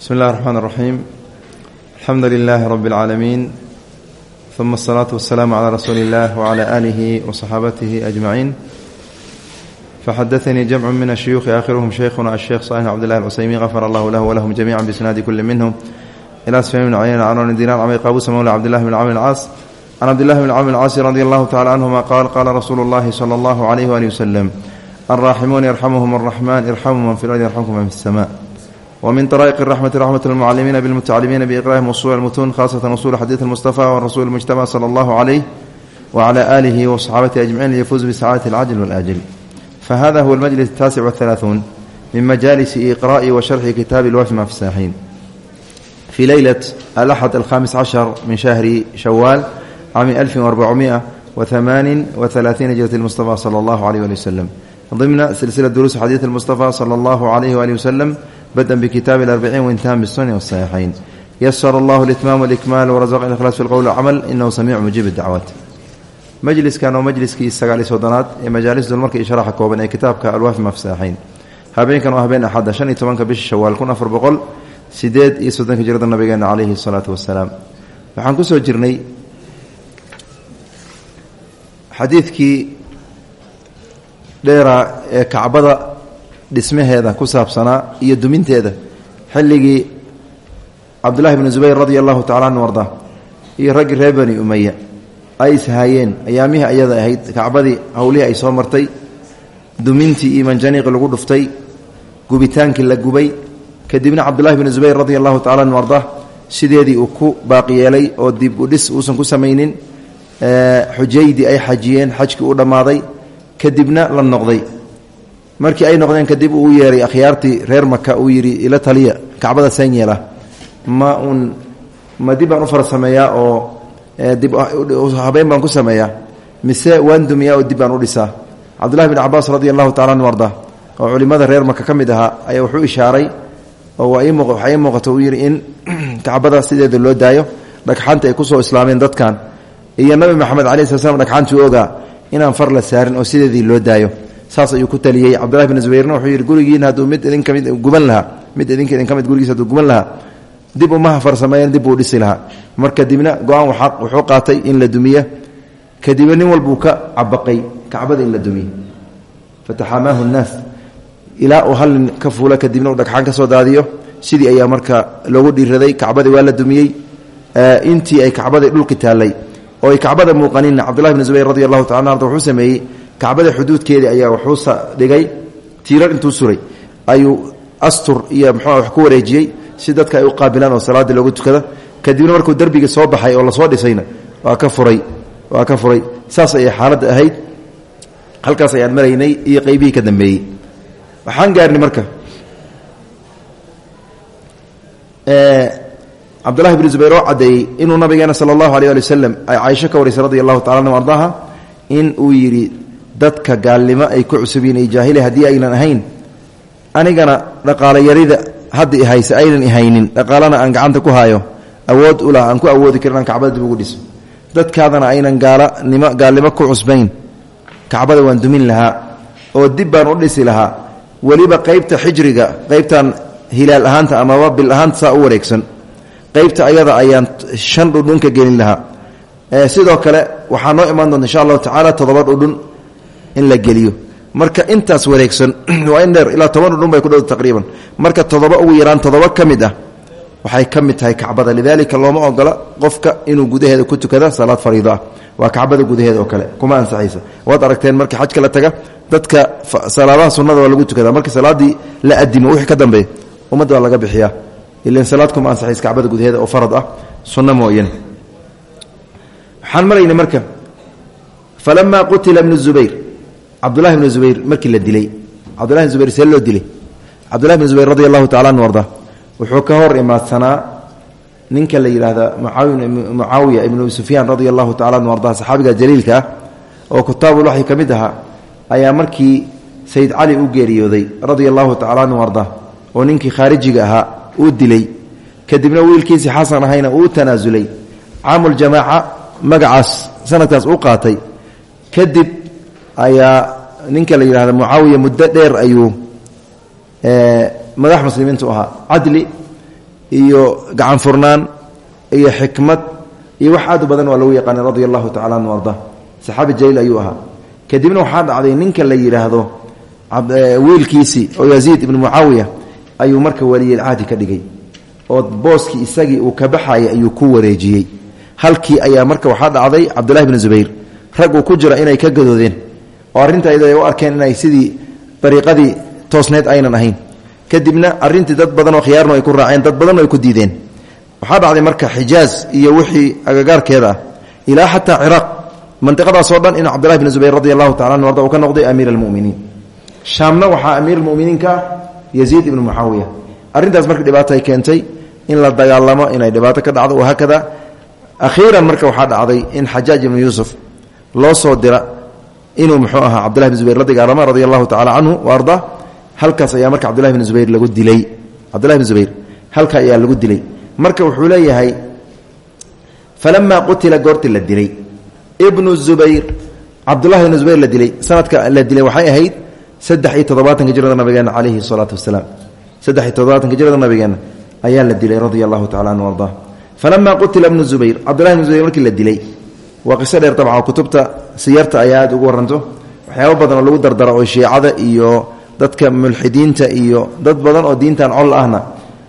bsmi اllahi الرحmn الرaxيim alxamdu lilahi rb اlcaalamiin ثuma الصlaaةu waالsalaam عlى rasuuli اllah وعlى آlihi وصaxaabatihi أجmaciin faxadaثnii jamcu min الshuyuuخi aakhiruhum shaykhuna الsheikh صالح cbd اllahi الcusaymin غafar allah lah wlahum jamiica bisnaadi kuli minhm ilى sfyan bn cayyn cn dinar cmr qabusa mawla cbdillahi bn cmr اlcaas can cabdillahi bn cmr اlcaasi radi allahu tacala canhuma qaal qaala rasuulu اllahi slى اllahu عlyh wali wslm alraaximuun yarxamuhum الraxman irxamu man fi اlardi yarxamkum man fi الsma wmin طrائq الرحmة رحmة المcalimiina bاlmتacalimiina بإqrاءi usul الmتun khasة usul xadiiث المصطفى wrasuل المجتمع slى اllah عlيه وعlى آlihi وصxaabatihi أجمعين liyfuz bsacاadة الcajل والآjل fahada huwa الmجلس التاسع والثaلaaثuun min majalis إqrاءi وشharxi kitaabi الwafي mafsaaxiin fii leylaة الأxد الkhamiس caشhر min شhهri شhawاal cami ألف وأربعمائة وثمaaن وثaلaaثiina hijرة المصطفى slى اllah عlيه وaلي وsلم ضمna silsiلة duruus xadiiث المصطفى slى اllah عlيه وaلي وsلم bada bkitaab arbiciin waintahan bsuni wsaxiixayn yasar allahu litmaam wاlikmaal wrazaq ikhlaas fi lqowl camal inahu samiicu mujiib dacwaat majliskan oo majliskii sagaali soddonaad ee majaalis dulmarka iyo sharaxa kooban ee kitaabka alwaafi mafsaaxiin. Habeenkan oo habeen axadda shan iyo tobanka bisha shawaal kun afar boqol sideed iyo soddonka jirada nabigeena caleyhi salaatu wasalaam waxaan ku soo jirnay xadiidkii dheeraa ee kacbada dhismaheeda ku saabsanaa iyo duminteeda. Xilligii cabdullahi bni zubayr radia allahu tacala anhu arda iyo raggii reer bani umaya ay ishaayeen ayaamihii ayada ahayd kacbadii howlihii ay soo martay dumintii iyo manjaniiqii lagu dhuftay gubitaankii la gubay. Kadibna cabdullahi bni zubayr radia allahu tacala anhu arda sideedii uu ku baaqyeelay oo dib u dhis uusan ku samaynin xujaydii ay xajiyeen xajkii u dhammaaday. Kadibna la noqday markii ay noqdeen kadib uu yeeray akhyaartii reer maka uu yidhi ila taliya kacbada seen yeela. Ma uun ma dib baan u oo dib habeen baan ku sameeyaa. Mise waan dumiyaa oo dib baan u dhisaa. Cabdullahi bin cabaas radi allahu tacala anu arda oo culimmada reer maka ka mid ahaa ayaa wuxuu ishaaray oo waxaa ii muuqata uu yidhi in kacbada sideeda loo daayo dhagxanta ay ku soo islaameen dadkan. Iyo nabi maxamed calayi sla slam dhagxantuu ogaa inaan far la saarin oo sideedii loo daayo saas ayuu ku taliyey. Cabdullahi bn zubayrna wuxuu yidhi gurigiina hadduu mid idin ka mid guban lahaa mid idinka idin ka mid gurigiisa hadduu guban lahaa dib umaha farsameeyeen dib buu dhisi lahaa. Marka dibna go'aan wuxuu qaatay in la dumiya. Kadibna nin walbuu ka cabaqay kacbada in la dumiye fataxamaahu nnaas. Ilaa uu hal nin ka fuula kadibna uu dhagxaan ka soo daadiyo. Sidii ayaa marka loogu dhiiraday kacbadii waa la dumiyey. Intii ay kacbadii dhulki taallay oo ay kacbada muuqaninna cabdullahi bn zubayr radi allahu taala arda wuxuu sameeyey kacbada xuduudkeedii ayaa wuxuu dhigay tiirar intuu suray ayuu astur iyo mxuu wax ku wareejiyey si dadka ay u qaabilaan oo salaaddii loogu tukada. Kadibna markuu derbigii soo baxay oo la soo dhisayna waa ka furay waa ka furay. Saas ayay xaaladda ahayd. Halkaas ayaan maraynay iyo qeybihii ka dambeeyey. Waxaan gaarnay marka cabdullahi bn zubayr oo caddeeyey inuu nabigeena sala allahu aleh ali wasalam ay caaisho ka warisay radi allahu tacala anhu ardaha in uu yidhi dadka gaalnimo ay ku cusubyiin iyo jaahili haddii aynan ahayn. Anigana dhaqaalo yarida hadda ihayse aynan ihaynin dhaqaalana aan gacanta ku haayo. Awood u lah aan ku awoodi karin kacbada dib ugu dhiso. Dadkaadana aynan gaalanimo gaalnimo ku cusbayn. Kacbada waan dumin lahaa oo dib baan u dhisi lahaa. Weliba qeybta xijriga qeybtan hilaal ahaanta amaba bil ahaanta saa u wareegsan. Qeybta ayada ayaan shan dhudhun ka gelin lahaa. Sidoo kale waxaa noo imaan doonta insha allahu tacaala toddoba dhudhun in la geliyo. Marka intaas wareegsan waa in dheer ilaa toban dhudhun bay ku dhowda taqriiban. Marka toddoba ugu yaraan toddoba ka ah waxay ka tahay kacbada. Lidaalika looma ogola qofka inuu gudaheeda ku tukada salaad fariido ah. Waa kacbada gudaheeda oo kale kuma ansaxaysa. Waad aragteen markii xajka la taga dadka salaadaha sunnada lagu tukada. Markii salaaddii la adimo wixii ka dambeeya ummadda laga bixiyaa ilan salaad kuma ansaxaysa kacbada gudaheeda oo farad ah sunno mooyane waxaan marka falamaa qutila bnu zubayr cabdullahi bn zubayr markii la dilay. Cabdullahi bn zubayr see dilay. Cabdullahi bn zubayr radi allahu tacala wuxuu ka hor imaadsanaa ninka la yidhaahda mucaawiya ibnu sufyaan radia allahu tacala anu arda jaliilka oo kutaabulwaxyi ka mid ahaa ayaa markii sayid cali u geeriyooday radia allahu tacala oo ninkii khaarijiga ahaa uu dilay. Kadibna wiilkiisii xasan ahayna uu tanaasulay caamuljamaaca magacaas sanadkaas u qaatay. Kadib ayaa ninka la yidhahda mucaawiya muddo dheer ayuu madax muslimiintu ahaa. Cadli iyo gacan furnaan iyo xikmad iyo wax aad u badan waa lagu yaqaanay radia allahu tacala anhu arda. Saxaabi jaliil ayuu kadibna waxaa dhacday ninka la yidhaahdo wiilkiisii oo yaziid ibnu mucaawiya ayuu marka weliyalcahdi ka dhigay. Oo booskii isagii uu ka baxayay ayuu ku wareejiyey. Halkii ayaa marka waxaa dhacday cabdullahi bni zubayr. Rag ku jira inay ka gadoodeen oo arrinta ay u arkeen inay sidii dariiqadii toosneed aynan ahayn. Kadibna arintii dad badan oo khiyaarnu ay ku raaceen dad badanoo ay ku diideen. Waxaa dhacday marka xijaaz iyo wixii agagaarkeeda ah ilaa xataa ciraaq mantiqadaasoo dhan inuu cabdullahi bni zubayr radi allahu tacala arda uu ka noqday amiir almuminiin. Shaamna waxaa amiir almuminiinka ah yaziid ibnu mucaawiya arrintaas marka dhibaato ay keentay in la dagaalamo inay dhibaato ka dhacdo wahaakada akhiiran marka waxaa dhacday in xajaaj ibnu yuusuf loo soo dira inuu muxuu ahaa cabdullahi bn zubayr la dagaalamo radia allahu tacala canhu halkaas ayaa marka cabdullahi bn zubayr lagu dilay. Cabdullahi bn zubayr halka ayaa lagu dilay. Marka wuxuu leeyahay falamaa qutila goortii la dilay. Ibnu zubayr cabdullahi bn zubayr la dilay. Sanadka la dilay waxay ahayd saddex iyo toddobaatanka jirada nabigeena calayhi salaatu wasalaam. Saddex jirada nabigeena ayaa la dilay radia allahu anhu arda. Falamaa qutila ibnu zubayr cabdullahi bn zubayr markii la dilay waa qiso dheer dabcan kutubta siyarta ayaa ugu waranto waxyaaba badan oo lagu dardaro oo shiicada iyo dadka mulxidiinta iyo dad badan oo diintan col ahna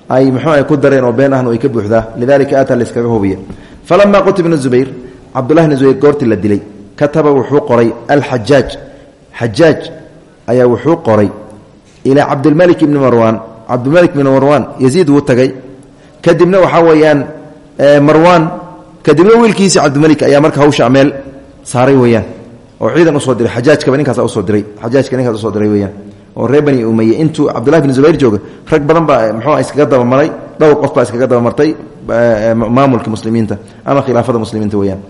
ay muxuu ay ku dareen oo been ahna ay ka buuxdaa. Lidalika aata layskaga hubiya. Falamaa qutila ibnu zubayr cabdullahi bn zubayr goortii la dilay. Kataba wuxuu qoray alxajaaj xajaaj ayaa wuxuu qoray ilaa cabdilmalik ibni marwaan. Cabdilmalik ibni marwaan yaziid wuu tagay. Kadibna waxaa weeyaan marwaan kadibna wiilkiisi cabdimalik ayaa marka hawsha meel saaray weyaan oo ciidan u soo diray xajaajkaba ninkaasa u soo diray xajaajka ninkaas u soo diray weyaan oo reer bani umeye intuu cabdullahi bn zubayr jooga rag badan baa muxuu iskaga dabamaray dhowr qof baa iskaga dabamartay maamulka muslimiinta ama khilaafada muslimiinta weyaan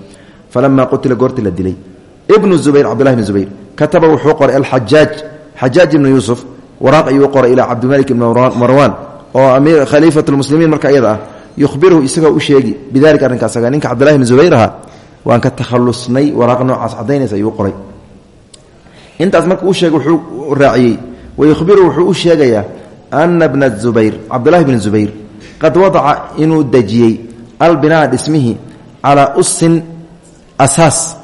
falamaa qutila goortii la dilay. Zubayr cabdullahi bn zubayr kataba wuxuu qoray alxajaaj xajaaj ibnu yuusuf waraaq ayuu qoray ilaa cabdimalik ibni marwaan oo amiir khaliifat lmuslimiin marka iyada ah yuhbiruhu isagoo u sheegi. Bidalika arrinkaasaga ninka cabdullahi bn zubayr ahaa waan ka takhalusnay waraaq noocaas caddaynaysa ayuu qoray. Intaas marka uu sheegay wuxuu raaciyey wayuhbiruhu wuxuu u sheegayaa ana bna zubayr cabdullahi bn zubayr qad wadaca inuu dejiyey albinaa dhismihii calaa usin asaas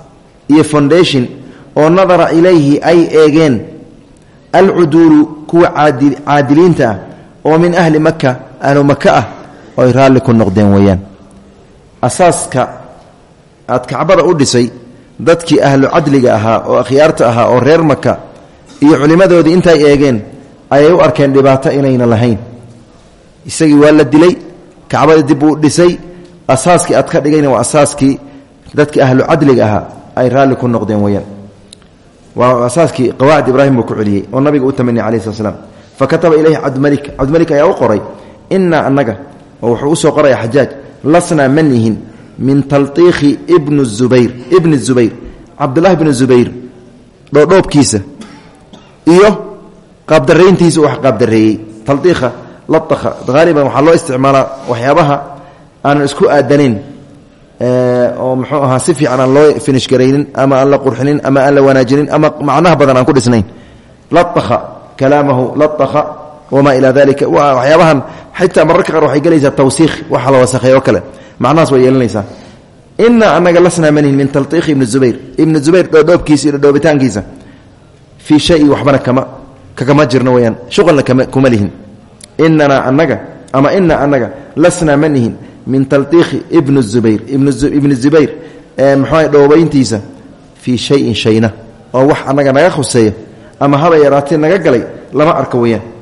iyo foundation oo nadara ilayhi ay eegeen alcuduulu kuwa caadiliinta ah oo min ahli maka ahlu maka ah oo ay raalli ku noqdeen weeyaan. Asaaska aad kacbada u dhisay dadkii ahlu cadliga ahaa oo akhyaarta ahaa oo reer maka iyo culimmadoodii intay eegeen ayay u arkeen dhibaato inayna lahayn. Isagii waa la dilay kacbada dib uu dhisay asaaskii aad ka dhigayna waa asaaskii dadkii ahlu cadliga ahaa ay raalli ku noqdeen weyaan waa asaaskii qawaacid ibraahim buu ku celiyey oo nabiga u tamaniy calayi slat slam ilayhi cabdimalik cabdimalik ayaa u qoray innaa annaga oo wuxuu u soo qoraya xajaaj lasnaa ma nihin min talqiikhi ibnu zubayr ibni zubayr cabdullahi bni zubayr dhoodhoobkiisa iyo qaabdarayntiisa wax qaabdareeyey taliikha latakha haaliban waxaa loo isticmaalaa waxyaabaha aanan isku aadanayn oo muxuu ahaa si fiican aan loo finish garaynin ama aan la qurxinin ama aan la wanaajinin ama macnaha badan aan ku dhisnayn. Latakha kalaamahu latakha wamaa ilaa dalika waxyaabahan xitaa mararka qaar waxay gelaysaa tawsiikh waxa la wasakheeyo kale macnahaas way yeelanaysaa ina anaga lasnaa manihin min talqiikhi ibni zubayr ibni zubayr dhoodhoobkiisa iyo dhoobitaankiisa fii shayin waxbana kama kagama jirno weyaan shuqalna kuma lihin inanaa anaga ama ina anaga lasnaa manihin min talqiikhi ibni zubayr ibni zubayr muxuu dhoobayntiisa fii shayin shayna oo wax anaga naga khuseeya ama haba yaraatee naga galay lama arko weyaan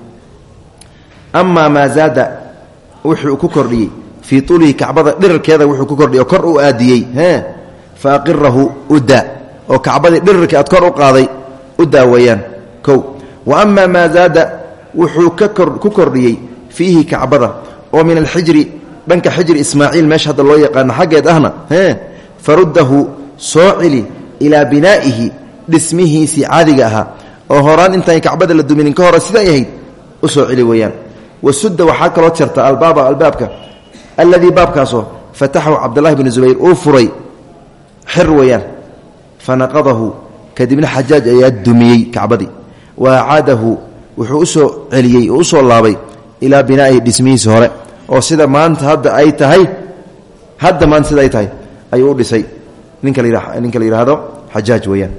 amaa maa zaada wuxuu ku kordhiyey. Fii ulihi kacbada dhirarkeeda wuxuu ku kordhiy kor u aadiyey fa aqirahu udaa oo kacbadii dhirirkii aad kor u qaaday udaa weeyaan kow. Wa amaa maa zaada wuxuu ku kordhiyey fiihi kacbada oo min alxijri dhanka xijri ismaaciil meesha hadda loo yaqaano xaggeed ahna faruddahu soo celi ilaa binaa'ihi dhismihiisii caadiga ahaa oo horaan intaan kacbada la duminin ka hore siday ahayd u soo celi weeyaan wasudda waxaa kaloo jarta albaaba albaabka. Alladii baabkaasoo fataxahu cabdulahi bni zubayr uu furay. Xir weeyaan. Fanaqadahu. Kadibna xajaaj ayaa dumiyey kacbadii. Wa acaadahu. Wuxuu u soo celiyey oo u soo laabay ilaa binaa'ihi dhismihiisi hore. Oo sida maanta hadda ay tahay hadda maanta sida ay tahay ayuu u dhisay. Ninka ninka la yidhaahdo xajaaj weeyaan.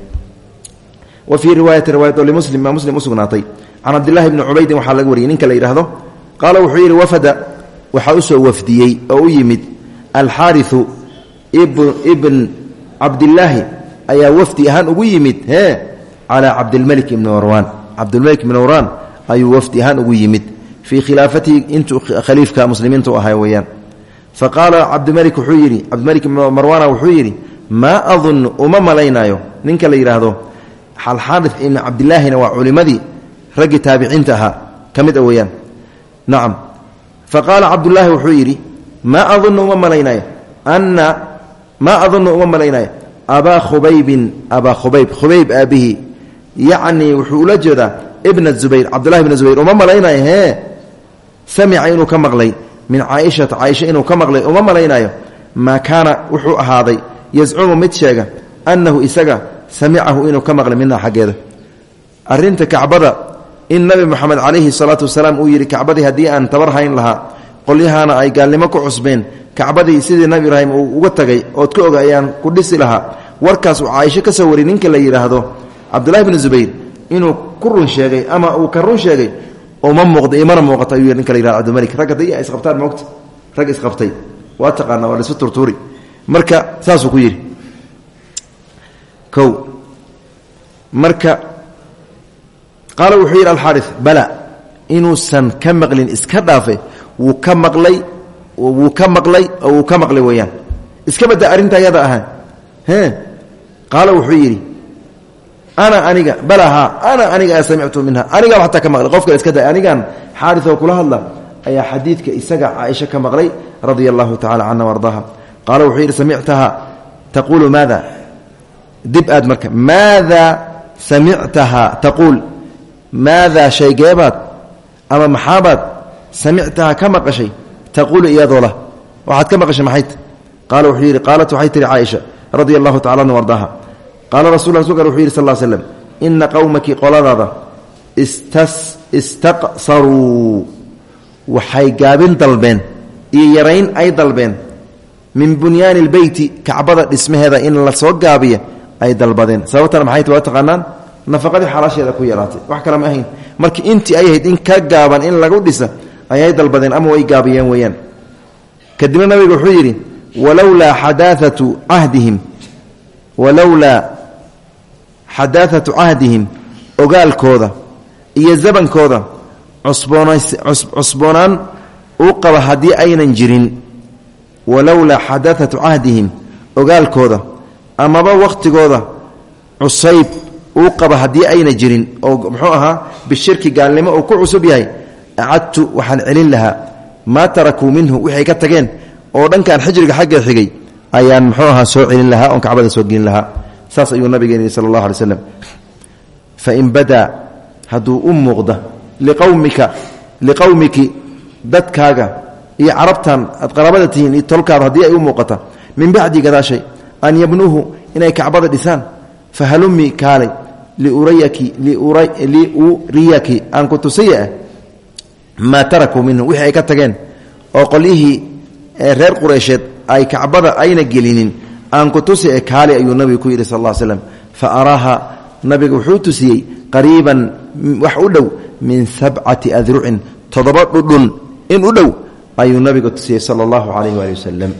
Wa fii riwaayati riwaayat oo limuslim maa muslim u sugnaatay. Can cabdillahi bni cubaydin waxaa laga wariyey ninka la yidhaahdo qaala wuxuu yidhi wafada. Waxaa u soo wafdiyey oo u yimid alxaariu ibn cabdillaahi ayaa wafdi ahaan ugu yimid. E calaa cabdilmalik ibni marwaan. Cabdilmalik ibni marwaan ayuu wafdi ahaan ugu yimid. Fii khilaafatihi intuu khaliifka muslimiintu ahaa weeyaan. Fa qaala cabdimalik wuxuu yidhi cabdimalik ibn marwaana wuxuu yidhi maa adunnu uma malaynaayo. Ninka la yidhaahdo alxaari ibni cabdilaahina waa culimadii raggii taabiciinta ahaa. Ka mid nacam fa qaala cabdulaahi wuxuu yidhi maa adunnu uma malaynayo anna maa adunnu uma malaynayo abaa khubaybin abaa khubayb khubayb aabbihi yacnii wuxuu ula jeedaa ibna zubayr cabdullahi ibna zubayr uma malaynayo hee samica inuu ka maqlay min caaishata caaisha inuu ka maqlay uma malaynayo. Maa kaana wuxuu ahaaday yazcumu mid sheega annahu isaga samicahu inuu ka maqlay minha xaggeeda. Arrinta kacbada in nabi moxamed calayhi salaatu wasalaam uu yidhi kacbadii haddii aan tabar hayn lahaa qolyahaana ay gaalnimo ku cusbeen kacbadii sidii nabi ibraahim uu uga tagay ood ka oga ayaan ku dhisi lahaa. Warkaas uu caaisho ka soo wari ninka la yidhaahdo cabdullahi bni zubayr inuu ku run sheegay ama uu ka run sheegay uma muuqda imana muuqato ayuu ninka la yihahdo cabdimalik ragga daya isqabtaan moogta rag isqabtay waa taqaana waa laisu turtuuri marka saasuu ku yidhi. O marka qaala wuxuu yidhi alxaari bala inuusan ka maqlin iska dhaafe wuu ka maqlay wuu ka maqlay oo wuu ka maqlay weeyaan. Iska badda arrinta ayada ahaa e qaala wuxuu yidhi ana aniga bala haa ana aniga samictu minha anigaa xataa ka maqlay qof kale iska da anigan xaarioo kula hadla ayaa xadiidka isaga caaisha ka maqlay radia allahu tacala canha ardaaha. Qaala wuxuu yidhi samictaha taquulu maada maadaa shaygeebaad ama maxaabaad samictaha ka maqashay taquulu iyadoo lah waxaad ka maqashay maxayt qaala wuxuu yidhi qaalat waxay tihi caaisha radia allahu tacala anhu ardaaha qaala rasul rasulka wuxuu yidhi sal slem ina qowmaki qoladaada istaqsaruu waxay gaabin dalbeen iyo yarayn ay dalbeen min bunyaani lbeyti kacbada dhismaheeda in la soo gaabiya ay dalbadeen sababtana maxay t waa taqaanaan nafaqadii xalaasheeda ku yaraatay. Wax kale ma ahayn. Marka intii ay ahayd in ka gaaban in lagu dhisa ayay dalbadeen ama way gaabiyeen weeyaan. Kadibna nabiga wuxuu yidhi walowlaa xadaaatu cahdihim. Walowlaa xadaaatu cahdihim ogaalkooda iyo zabankooda cusboonaan uu qaba haddii aynan jirin. Walowlaa xadaaatu cahdihim ogaalkooda amaba wakhtigooda cusayb uu qaba haddii ayna jirin oo muxuu ahaa bishirki gaalnimo uu ku cusub yahay acadtu waxaan celin lahaa maa tarakuu minhu wixay ka tageen oo dhankan xijriga xagga xigay ayaan muxuu ahaa soo celin lahaa oon kacbada soo gelin lahaa. Saas ayuu nabigeen yihi sala allahu alay slam fain badaa hadduu u muuqda liqawmika liqowmiki dadkaaga iyo carabtan aad qaraabada tihiin iyo tolkaada haddii ay u muuqata min bacdi gadaashay an yabnuuhu inay kacbada dhisaan fahalumii kaalay liuriyaki. Aan ku tusaya ah maa tarakuu minhu. Wixii ay ka tageen oo qolyihii reer qureysheed ay kacbada ayna gelinin. Aan ku tusi e kaali ayuu nabigu ku yidhi sal ll slam fa araaha nabiga wuxuu tusiyey qariiban wax u dhow min sabcati adrucin toddoba dhudhun in u dhow ayuu nabiga tusiyey sala allahu calayh waali wasalam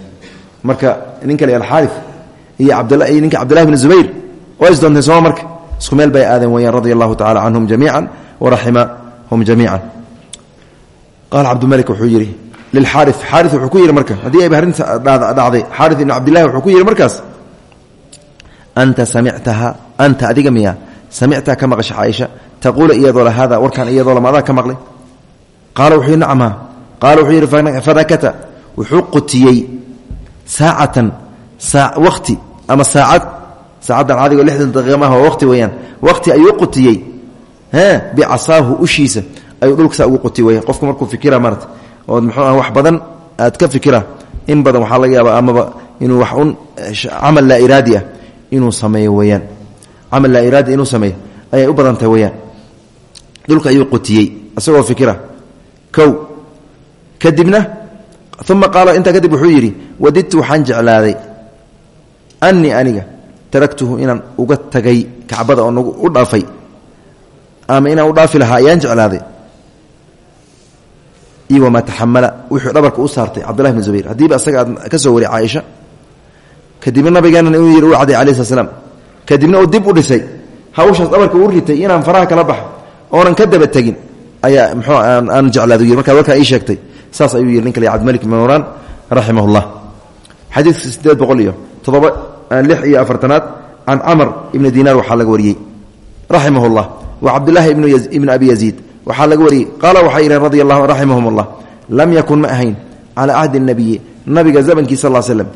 marka ninka le alxaari iyo ninka cabdillahi bni zubayr marka isku meel bay aadeen weyaan radia allahu tacala canhum jamiica waraximahum jamiica qaala cabdimalik wuxuu yidhi lilxaari xaari wuxuu ku yidhi marka haddii ayba arrinta dhacday xaari ibni cabdillahi wuxuu ku yidhi markaas anta samictaha anta adiga miya samictaha ka maqasha caaisha taquula iyadoo la haada warkaan iyadoo lama adaa ka maqlay? Qaala wuxuu yidhi nacma qaala wuxuu yidhi fadakata. Wuxuu qutiyey saacatan waqti ama saacad saacaddan cadigo lixdan daqiiqa maaha waa waqti weeyaan. Waqti ayuu qutiyey. Bicasaahu ushiisa ayuu dhulka saa ugu quti weya qofku markuu fikira marata ood muxuu wax badan aad ka fikira in badan waxaa laga yaabaa amaba inuu wax un camal laa iraadi ah inuu sameeyo weeyaan. Camal laa iraadi inuu sameeyo ayay u badantahay weeyaan. Dhulka ayuu qutiyey isagoo fikira kow kadibna uma qaala intaa kadib wuxuu yidhi wadidtu waxaan jeclaaday aniga taraktuhu inaan uga tagay kacbada oo nagu u dhaafay ama inaan u dhaafi lahaa ayaan jeclaaday. Iyo wamaa taxamala wuxuu dhabarka u saartay cabdullahi bn zubayr. Haddiiba asaga aad ka soo wari caaisha kadibna nabigeenna inuu yidhi u caday alayh slat kadibna uu dib u dhisay hawshaas dhabarka u ritay inaan faraha kala baxo oonan ka daba tegin. Ayaa mxuu aan jeclaadu yiri markaad warkaa ii sheegtay saas ayuu yidhi ninka la cabdimalik ibn muraan raximah llah xadiidka sideed boqol iyo toddoba lix iyo afartanaad can camar ibni dinaar waxaa laga wariyey. Raximah llah wa cabdulaahi ibn abi yaziid waxaa laga wariyey. Qaala waxay yidheen radi allahu raximahum allah lam yakun ma ahayn calaa cahdi nabiyi nabiga zamankiis sal slem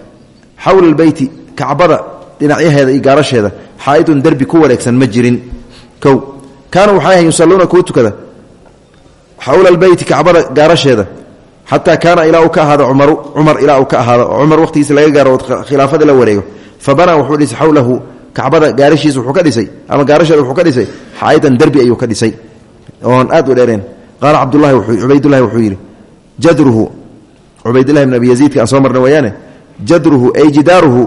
xowla albeyti kacbada dhinacyaheeda iyo gaarasheeda xaaidun derbi ku wareegsan ma jirin. Kow kaanuu waxay ahayn yusalluuna kuu tukada xowla albeyti kacbada gaarasheeda xataa kaana ilaa uu ka ahaado cumaru cumar ilaa uu ka ahaado oo cumar waqhtigiisa laga gaaro khilaafada la wareego fa banaa wuxuu dhisay xowlahu kacbada gaarashiisa wuxuu ka dhisay ama gaarasheeda wuxuu ka dhisay xaa'idan derbi ayuu ka dhisay. Oon aad u dheereen. Qaala cabdulahi cubaydulahi wuxuu yidhi jadruhu cubaydillahi bn abi yaziidka aan soo marna weeyaane jadruhu ay jidaaruhu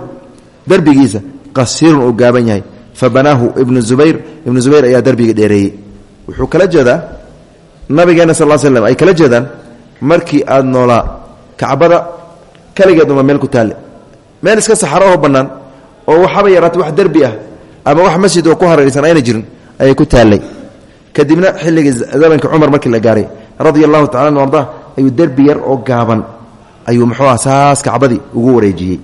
derbigiisa qasiirun uu gaaban yahay. Fa banaahu ibnu zubayr ibnu zubayr ayaa derbiga dheereeyey. Wuxuu kala jeedaa nabigeena sal slm ay kala jeedaan markii aad noolaa kacbada kaligeeduma meel ku taalle meel iska saxaro oo bannaan oo waxaaba yaraatay wax derbi ah ama wax masjid oo ku hareeraysan ayna jirin ayay ku taallay. Kadibna xilligii zamanka cumar markii la gaaray radia allahu tacala anu arda ayuu derbi yar oo gaaban ayuu muxuu ah saas kacbadii ugu wareejiyey.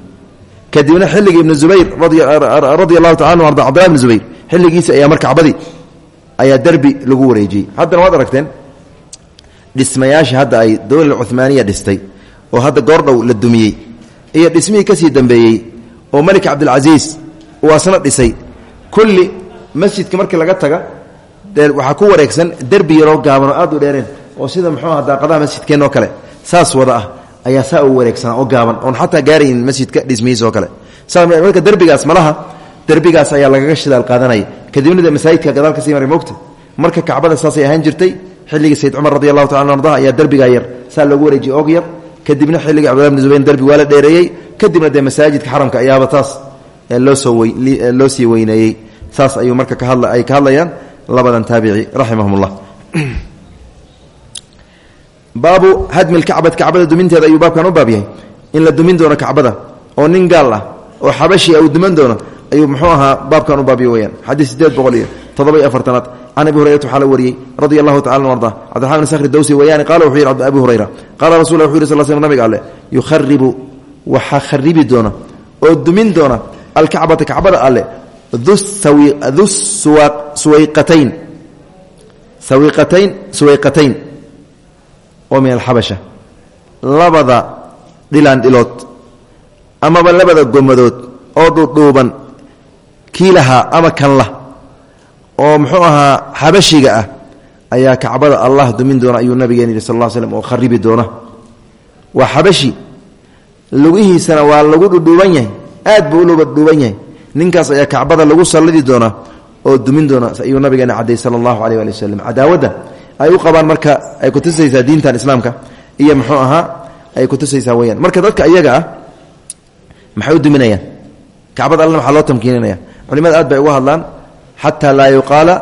Kadibna xilligii ibnu zubayr radia allahu taala anu arda cabdillahi ibnu zubayr xilligiisa ayaa mar kacbadii ayaa derbi lagu wareejiyey. Haddana waad aragteen dhismayaasha hadda ay dowla cumaaniya dhistay oo hadda goordhow la dumiyey iyo dhismihii ka sii dambeeyey oo melik cabdilcasiis uu asna dhisay. Kulli masjidka markii laga taga waxaa ku wareegsan derbi yaroo gaaban oo aad u dheereen oo sida muxuu aha daaqadaha masjidkeen oo kale. Saas wada ah ayaa saa u wareegsanaa oo gaaban oon xataa gaarayn masjidka dhismihiis oo kale. Marka derbigaas malaha derbigaas ayaa lagaga shidaal qaadanaya kadibna de masaajidka gadaal ka sii maray mogta marka kacbada saasay ahaan jirtay xilligii sayd cumar radi allahu arda ayaa derbigaa yar saa loogu wareejiyey og yar kadibna xilligii cabdullah bn zubayr derbi waa la dheereeyey. Kadibna dee masaajidka xaramka ayaaba taas loosoo sii weyneeyey. Saas ayuu marka ay ka hadlayaan labadan taabici raximahum ullah baabu hadmi lkacbati kacbada duminteeda ayuu baabkan u baab yahay. In la dumin doono kacbada oo nin gaal ah oo xabashi uu duman doono ayuu muxuu ahaa baabkan u baabya weyaan xadiis sideed boqol iyo toddoba iyo afartanaad. Can abi hurayrata waxaa la wariyey radia allahu sakhri dawsi weyaani qala wuxuu yidhi abi hurayra qaala rasul wuxu yiri sal slm nabiga alle doona oo dumin doona alkacbata kacbada alle du suwayqatayn sawiqatayn suwayqatayn oo min alxabasha labada dhilaan dhilood amaba labada gomadood oo dhudhuuban kiilahaa ama kanla oo muxuu ahaa xabashiga ah ayaa kacbada allah dumin doona ayuu nabigeen yidhi sal slm oo kharibi doona. Waa xabashi lugihiisana waa lagu dhudhuuban yahay aad buu u dhudhuuban yahay. Ninkaas ayaa kacbada lagu sallidi doonaa oo dumin doona ayuu nabigeena cadday sala allahu aleyh ali waslem cadaawadda ay u qabaan marka ay kutusaysaa diintan islaamka iyo muxuu ahaa ay kutusaysaa weyaan marka dadka iyaga ah maxay u duminayaan? Kacbada allana waxaa loo tamkiininaya culimada aad bay uga hadlaan xataa laa yuqaala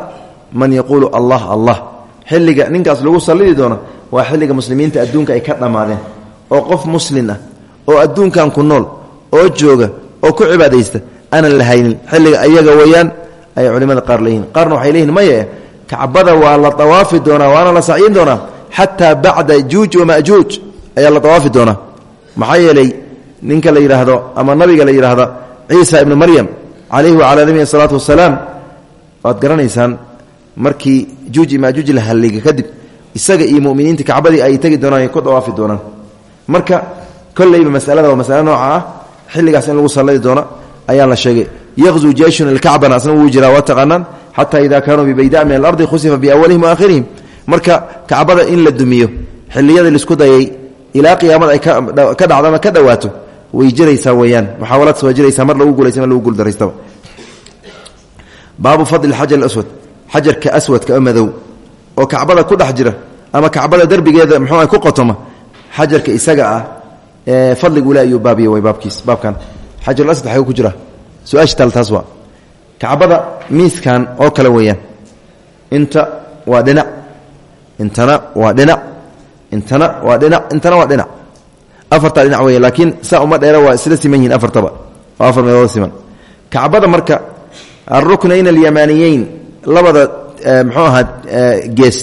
man yaquulu allah allah. Xilliga ninkaas lagu sallidi doono waa xilliga muslimiinta adduunka ay ka dhammaadeen oo qof muslin ah oo adduunkan ku nool oo jooga oo ku cibaadaysta aanan la haynin. Xilliga ayaga weyaan ayay culimada qaar leeyihiin qaarna waxay leeyihiin maye kacbada waa la dawaafi doonaa waana la sacyin doonaa. Xataa bacda juuj wamajuuj ayaa la dawaafi doonaa. Maxaa yeelay ninka la yidhaahdo ama nabiga la yidhaahdo ciisa ibnu maryam calayhi wacalaa nabihi salaatu wasalaam waad garanaysaan markii juuj majuuj la halliga kadib isaga iyo muminiinta kacbadii ay tegi doonaan ay ku dawaafi doonaan. Marka kolleyba masalada waa masale nooca ah xilligaas in lagu salladi doono ayaa la sheegay. Yaqzuu jeyshun ilkacbana asna wuu jiraa waa taqaanaan. Xata ida kaanuu bibayda min alardi khusifa biawalihim waakhirihim marka kacbada in la dumiyo xiliyada la isku dayay ilaa qiyaamada ay ka dhacdo ama ka dhawaato way jiraysaa weyaan muxaawalaadkas waa jiraysaa mar lagu guulaysa mar lagu guuldaraystaba baabu fadli xajar aswad xajarka aswadka oo madow. Oo kacbada ku dhex jira ama kacbada derbigeeda muxuu ku qotoma xajarka isaga ah fadliga ule ayuu baabiya way baabkiis baabkan. Xajarulasad xaguu ku jira. Su'aasha taal taas miiskan oo kale weeyaan. Inta waa dhinac intana waa dhinac intana waa dhinac intana waa dhinac afartaa dhinac weya laakiin saa uma dheera waa isla siman yihiin afartaba. Waa afar meelood siman. Kacbada marka alruknayn alyamaniyeyn labada mxuu ahaa gees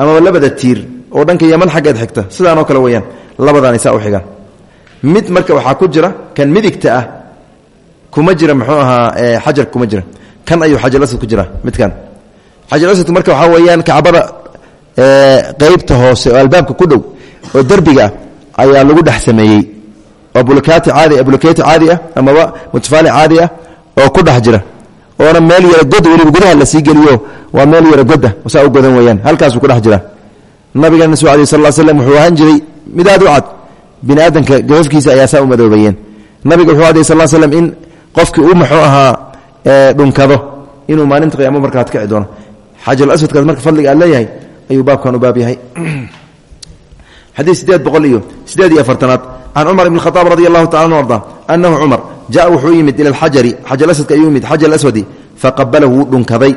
amaba labada tiir oo dhanka yaman xaggeed xigta sidaanoo kale weyaan labadaani saa u xigaan. Mid marka waxaa ku jira kan midigta ah kuma jira mxuu ahaa xajar kuma jira. Kan ayuu xajalasad ku jira midkan. Xajalasad marka waxaa weeyaan kacbada qeybta hoose oo albaabka ku dhow oo derbiga ah ayaa lagu dhex sameeyey. Oo bulkaati caadi bulkeeti caadi ah amaba mutafaali caadi ah oo ku dhex jira. Oona meel yara god weliba gudaha la sii geliyo waa meel yara goda saa u godan weyaan halkaasuu ku dhex jira. Nabigeena su alay sal slm wuxuu ahaan jiray mid u cad. Bini aadamka gafafkiisa ayaa saa u madoobayeen. Nabiga wuxuu aday sal slm in qofkii uu muxuu ahaa dhunkado inuu maalinta qiyaamo markaad kici doono xajar aswadkaas marka fadliga aad leeyahay ayuu baabkan u baab yahay xadii sideed boqol iyo sideed iyo afartanaad. Can cumar ibn khaaab radi allahu tacala arda anahu cumar jaa wuxuu yimid ila alxajari xajar asadka ayuu yimid xajar aswadi faqabalahu wuu dhunkaday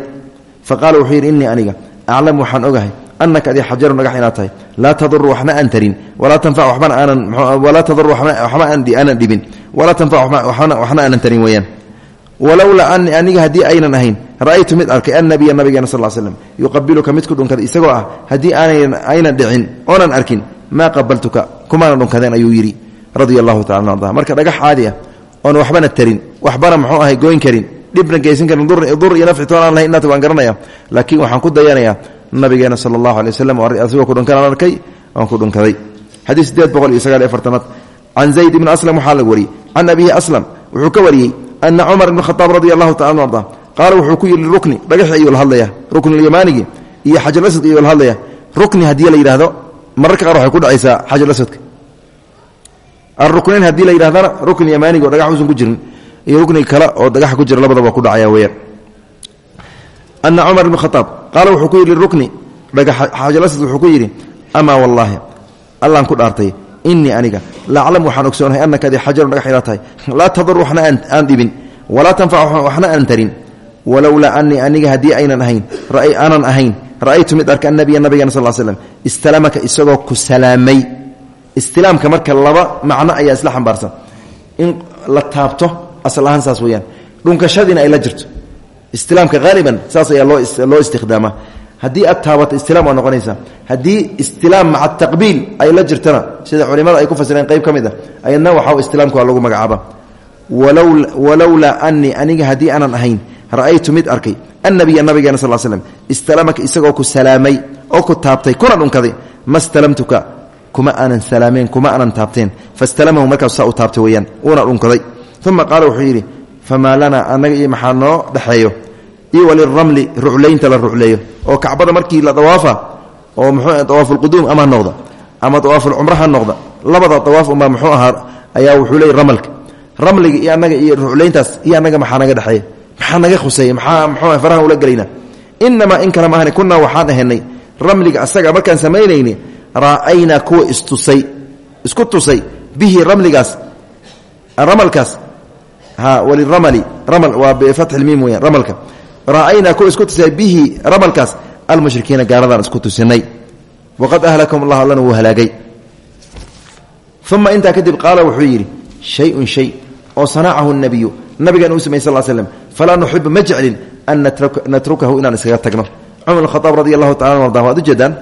faqaala wuxuu yidhi innii aniga aclam waxaan ogahay anaka adi xajarun dhagax inaad tahay. Laa taduru waxna aan tarin walaa tanfac waxbana aanan walaa taduru waxba aanan dhibin. Walaa tanfac waxna aanan tarin weeyaan. Walowlaa ani aniga haddii aynan ahayn ra'aytu mid arkay annabiya nabigeena sal l slm yuqabiluka mid ku dhunkaday isagoo ah haddii aynan dhicin oonan maa qabaltuka? Kumaana dhunkadeen? ayuu yidhi radia allahu tacala arda marka dhagax caadi ah oon waxbana tarin waxbana muxuu ahay goyn karin dhibna geysan karin dur iyo nafci toon aan lahayn inaad waan garanaya. Laakiin waxaan ku dayanayaa nabigeena sala allahu alay waslm asigoo ku dhunkan aan arkay waan ku dhunkaday. Xadiis sideed boqol zayd ibni aslam waxaa laga wariyey can aslam wuxuu ka wariyey ana cumar ibn khaaab radi allahu taala anu arda wuxuu ku yidhi rukni dhagaxi ayuu la hadlaya ruknulyamanigi iyo xajarulaswadka ayuu la hadlaya rukni haddii la mararka qaar waxay ku dhacaysaa xajarulaswadka aruknayn haddii la yidhahdana rukni yamaaniga oo dhagax usan ku jirin iyo rukniga kale oo dhagaxa ku jira labadaba ku dhacaya weyaan ana cumar ibn khaaab qaala wuxuu ku yidhi rukni xajarulaswad wuxuu ku yidhi amaa wallaahi allaan ku dhaartay inii aniga laaclam waxaan ogsoonahay anaka adi xajarun dhagax inaad tahay. Laa tadur waxna aan dhibin walaa tanfac waxna aan tarin walowlaa anii aniga haddii aynan ahayn aanan ahayn ra'aytu mid arka annabiya nabigeena sal slm istalamaka isagoo ku salaamay istilaamka marka laba macno ayaa isla xambaarsan. In la taabto asal ahaan saas weyaan dhunkashadiina ay la jirto. Istilaamka haaliban saas ayaa loo istikhdaamaa haddii aad taabato istilaam waa noqonaysaa haddii istilaam maca taqbiil ay la jirtana sida culimada ay ku fasireen qayb ka mid a ayadna waxaa istilaamka waa lagu magacaaba. Walowlaa anii aniga haddii aanan ahayn ra'aytu mid arkay annabiya nabigeena sal slm istalamaka isagoo ku salaamay oo ku taabtay kuna dhunkaday ma stalamtuka kuma aanan salaameen kuma aanan taabteen. Fastalamahu markaasu saa u taabtay weyaan uuna dhunkaday. Uma qaala wuxuu yidhi famaa lanaa annaga iyo maxaa noo dhexeeyo iyo waliramli ruclaynta la rucleeyo oo kacbada markii la dawaafa oo mxuu dawaafulquduum ama ha noqda? Ama dawaafulcumra ha noqda? Labada dawaaf unbaa muxuu ahaa ayaa wuxuu leeyay ramalka maxaa naga khuseeya maxaa mxuu farahan ula gelayna? Inamaa in kale maahani kunaa waxaan ahaynay ramliga asaga markaan samaynayni ra'aynaa kuwa istusay isku tusay bihi ramligaas ramalkaas. Ha waliramali ramal waa bifatxi lmiim weyan ramalka. Ra'aynaa kuwa isku tusay bihi ramalkaas almushrikiina gaaladaan isku tusinay. Waqad ahlakum allah allana wuu halaagay. Uma intaa kadib qaala wuxuu yidhi shayun shay oo sanacahu nabiyu nabigan uu samey sal slm falaa nuxibu ma jeclin an natrukahu inaan iskaga tagno cumar khaaab radi allahu tacala arda waad ujeedaan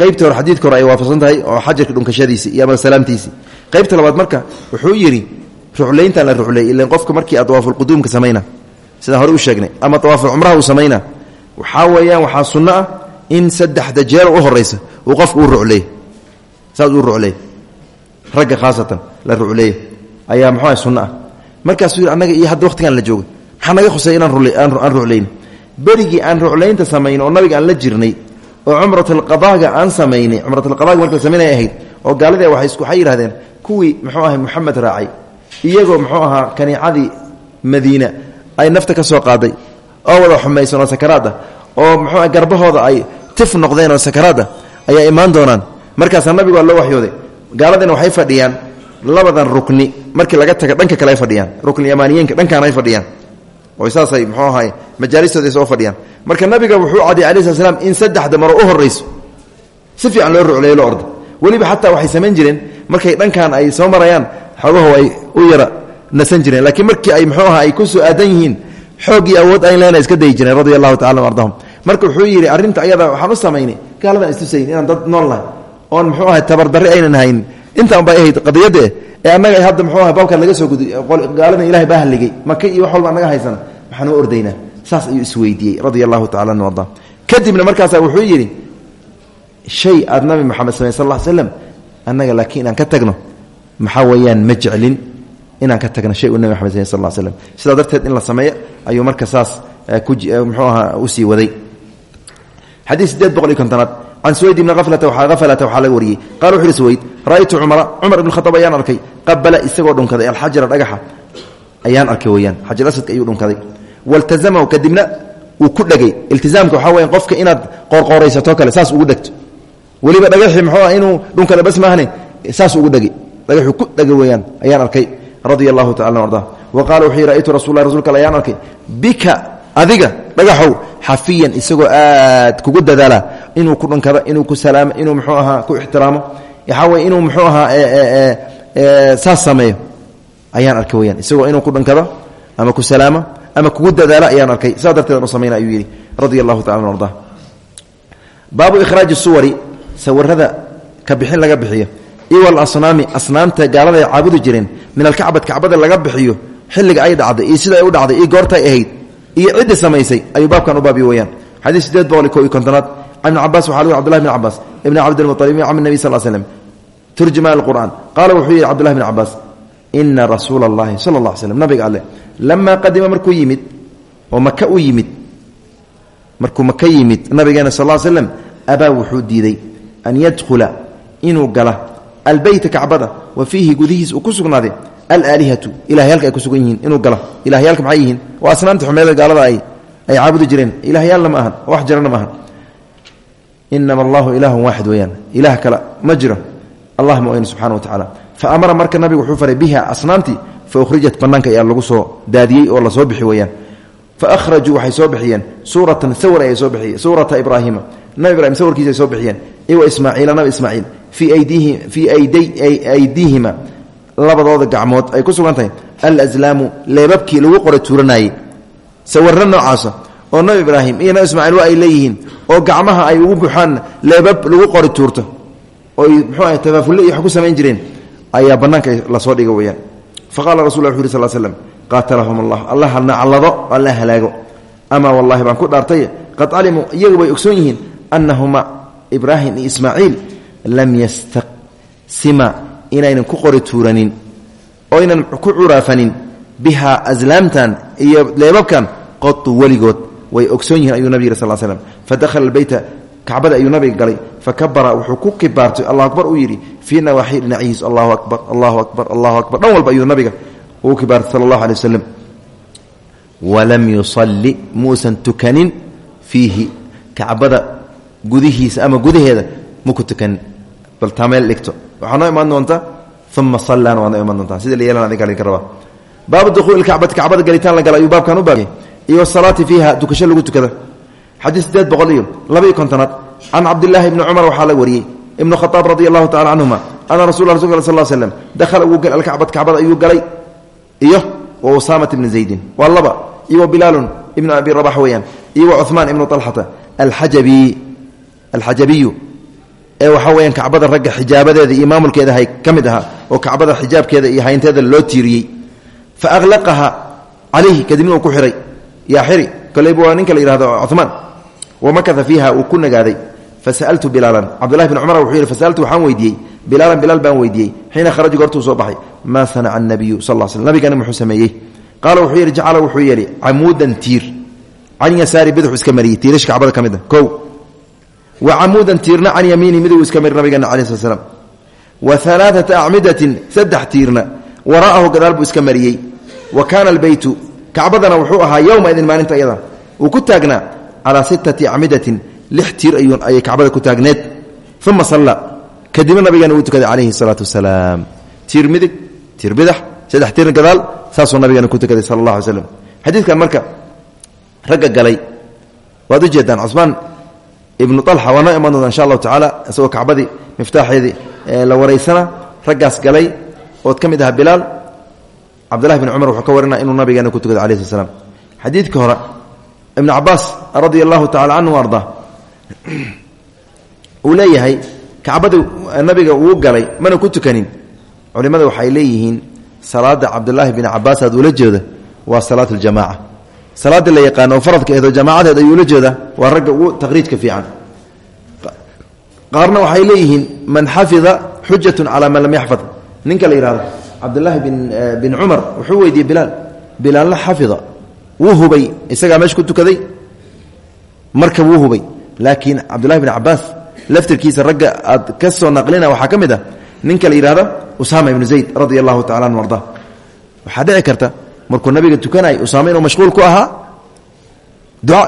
qaybtii hore xadiidka hore ay waafaqsan tahay oo xajarka dhunkashadiisii iyo ama salaamtiisii qaybta labaad marka wuxuu yidhi ruclayntaan la rucleey ilan qofka markii aad dawaafulquduumka samayna sidaan hore u sheegnay ama dawaafulcumraha uu samayna waxaa weeyaan waxaa sunno ah in saddexda jeer u horaysa uu qofku u ah markaasuu annaga iyo hadda waqtigaan la jooga maxaa naga khusay inaan aan ruclayn berigii aan ruclaynta samayn oo nabiga aan la jirnay oo cumratalqadaaga aan samaynay cumratalqadaaga marka la samaynay ahayd oo gaaladii waxay yidhahdeen kuwii muxuu ahay muxamed raacay. Iyagoo muxuu ahaa kaniicadii madiina ay nafta ka soo qaaday. Oo wada xumaysan oo sakaraad ah. Oo muxuu garbahooda ay tif noqdeen oo sakaraad ah. Ayaa imaan doonaan. Markaasaa nabigu waa loo waxyooday. Gaaladina waxay fadhiyaan labadan rukni markii laga taga dhanka kale ay fadhiyaan. Rukni yamaaniyeenka dhankaan ay fadhiyaan. Oo saasay muxuu ahay majaalistooda soo fadhiyaan. Marka nabiga wuxuu cadiyay alai slat slam in saddexda maro u horrayso si fiican loo rucleeyo lo ordo. Weliba xataa waxay samayn jireen markay dhankan ay soo marayaan xoogaho ay u yara nasan jireen. Laakiin markii ay muxuu aha ku soo aadan yihiin xoog iyo awood ayn leena iska dayi jireen radia allahu marka wuxuu yidhi arrinta ayada waxaan u samaynay gaaladan istusayn inaan dad nool nahay oon muxuu ahay tabardarri aynan hayn intaan bay ahayd qadiyadde ee annaga hadda muxuu aha baabkan laga soo guday gaaladan ilahay baa halligay. Maka iyo wax walba annaga haysan waxaan u ordaynaa saas ayuu isweydiiyey radia allahu tacala an kadibna markaasaa wuxuu yidhi shay aad nabi moxamed samey sal annaga laakiin inaan ka tagno maxaa weeyaan ma inaan ka tagno shay nabi maxamed samey sal ll slam darteed in la sameeyo ayuu marka saas muxuu ahaa u sii waday. Xadiid sideed boqol iyo kontonaad. Can suwayd ibni aflata afalata waxaa laga wariyey. Qala wuxu ra'aytu cumara cumar ibn khadaab ayaan arkay. Qabala isagoo dhunkaday alxajara dhagaxa. Ayaan arkay weyaan xajar asadka ayuu dhunkaday. Waltazamahu kadibna uu ku dhegay iltizaamka waxaa weya qofka inaad qoorqooraysato kale saas ugu dhegto weliba dhagaxii muxuu inuu dhunkada bas maahne saas ugu dhegi dhagaxuu ku dhega weeyaan ayaan arkay. Radia allahu tacala arda wa qala wuxuu ra'aytu rasul lah rasulka al ayaan arkay. Bika adiga dhagaxow xafiyan isagoo aad kugu dadaala. Inuu ku dhunkado inuu ku salaamo inuu muxuu ahaa ku ixtiraamo waxaa weye inuu muxuu ahaa saas sameeyo. Ayaan arkay weyaan isagoo inuu ku dhunkado ama ku salaamo ama kugu dadaalo ayaan arkay. Saa darteedan u samayna ayuu yidhi radia allahu tacala arda baabu ikhraaji suwari sawirada ka bixin laga bixiyo. Iwa alasnaami asnaamta gaalada ay caabudi jireen. Min alkacbad kacbada laga bixiyo. Xilliga ay dhacday iyo sida ay u dhacday iyo goortay ahayd iyo ciddii samaysay ayuu baabkan u baabiyo weyaan xadiid sideed boqol ko iyo n cabaas wa bdulahi bn cabaas ibn cabdilmualib cam nebi sal slm turjumaan qur'aan qaala wuxuu yidhi cbdullahi bn cabaas ina rasuula allahi sala alla slm nabiga alle lamaa qadima markuu yimid oo maka u yimid markuu maka yimid nabigeena sal l slem abaa wuxuu diiday an yadkhula inuu gala albeyta kacbada wa fiihi gudihiis uu ku sugnaaday alaalihatu ilahyaalka ay ku sugan yihiin inuu gala. Ilahyaalka maxay yihiin? Waa asnaamta xumeeda gaalada ay caabudi jireen. Ilahyaalna ma ahan wax jirana ma inama allahu ilahun waaxid weeyaan ilaah kale ma jiro allah ma weyne subxana wa tacaala fa amara marka nabigu wuxuu faray biha asnaamtii fa ukhrijat bannaanka ayaa lagu soo daadiyey oo la soo bixi weeyaan fa akhrajuu waxay soo bixiyeen suuratan sawar ayay soo bixiyeen suurata ibraahiima nabi ibrahim sawirkiisa ay soo bixiyeen iwa ismaaciila nabi ismaaciil fii aydiihi fii aydiihima labadooda gacmood ay ku sugan tahay alazlaamu leebabkii lagu qora tuuranayey oo nabi ibraahim iyo nabi ismaaciil waa ay leeyihiin oo gacmaha ay ugu buxaan leebab lagu qori tuurto oy muxuu ah tafaafulle iyo wax ku samayn jireen ayaa bannaanka la soo dhiga weyaan fa qaala rasul lla wuxu sal slm qaatalahum allah allah ha naclado alla halaago amaa wallahi baan ku dhaartay qad calimuu iyagu bay ogsoon yihiin annahuma ibraahim iyo ismaaciil lam yastaqsima inaynan ku qori tuuranin oo aynan ku curaafanin bihaa aslaamtan iyo leebabkan qotu weligood way ogsoon yihiin ayuu nabig yiri sal slm fadakhala albeyta kacbada ayuu nabiga galay. Fakabara wuxuu ku kibaartay. Allahu akbar uu yidhi fii nawaaxii dhinacihiis allahu akbar allahu akbar allahu akbar. Dhan walba ayuu nabiga ugu kibaartay sala allahu waslem walam yusalli muusan tukanin fiihi. Kacbada gudihiisa ama gudaheeda tukanin. Bal taa meel dhigto. Waxaa noo imaan doonta? Uma sallaana waa adinka laga rabaa. Baabu dukhuuli kacbati kacbada galitaan la gala baabkan u baabiyay iyo wasalaati fiiha dukasho lagu tukada. Xadiis sideed boqol iyo laba iyo kontonaad. Can cabdillaahi ibni cumar waxaa la wariyey. Ibnu khaaab radi allahu tacala canhuma ana rasul rasulka sal l slem dakhala wuu galay alkacbad kacbada ayuu galay iyo wa usaamat ibni zaydin. Waa laba iyo wa bilaalun ibnu abi rabax weeyaan iyo wa cuhmaan ibnu alxata alxajabi alxajabiyu ee waxaa weyaan kacbada ragga xijaabadeeda iyo maamulkeeda hay ka mid ahaa oo kacbada xijaabkeeda iyo haynteeda loo tiiriyey. Fa ahlaqaha calayhi kadibna uu ku xihay yaa xiri koleyba waa ninka la yihahdo cumaan wamakata fiiha uu ku nagaaday. Fasaltu bilaalan. Cabdulahi bn cumar wuxuu yidhi fasaltu waxaan weydiiyey. Bilaalan bilaal baan weydiiyey. Xiina kharaja goortuu soo baxay. Maa sanaca anabiyu sal l sl nabigana muxuu sameeyey. Qaala wuxuu yidhi jacala wuxuu yeeli camuudan tiir. Can yasaari bidxu iska mariyey. Tiirash kacbada ka mid a kow. Wa camuudan tiirna can yamiini miduu iska mari nabigeena cala sl slam wa alaaata acmidatin saddex tiirna. Wara'ahu gadaal buu iska mariyey. Wa kaana albeytu kacbadana wuxuu ahaa yowma idin maalinta iyada. Uu ku taagnaa calaa sittati acmidatin lix tiir ayay kacbada ku taagneed. Uma salla kadibna nabigeena uu tukaday calayhi salaatu wasalaam. Tiir midig tiir bidax saddex tiir gadaal saasuu nabigeena ku tukaday sala allah alay slam xadiidkan marka ragga galay. Waad u jeedaan cusmaan ibnu alxa waa noo iman doonta insha allahu tacaala isagoo kacbadii cabdullahi bn cumar wuxuu ka warina inuu nabigeena ku tukada alayh sl slam xadiidka hore ibnu cabaas radia allahu tacala canhu arda uu leeyahay kacbada nabiga uu galay mana ku tukanin. Culimmada waxay leeyihiin salaada cabdulaahi bin cabaas aad ula jeeda waa salaat ljamaca salaada la yaqaano oo faradka eedo jamaacadeed ayuu ula jeeda waa ragga ugu taqriijka fiican. Qaarna waxay leeyihiin la cabdulaahi bin bin cumar wuxuu weydiiyey bilaal. Bilaalna xafida. Wuu hubay isagaa meesha ku tukaday. Marka wuu hubay. Laakiin cabdullahi bin cabaas laftirkiisa ragga aad ka soo naqlina waxaa ka mid ah ninka la yidhahdo usaama ibnu zayd radia allahu tacala anu arda. Waxaa dhici karta markuu nabiga tukanay usaama inuu mashquul ku ahaa? Duca.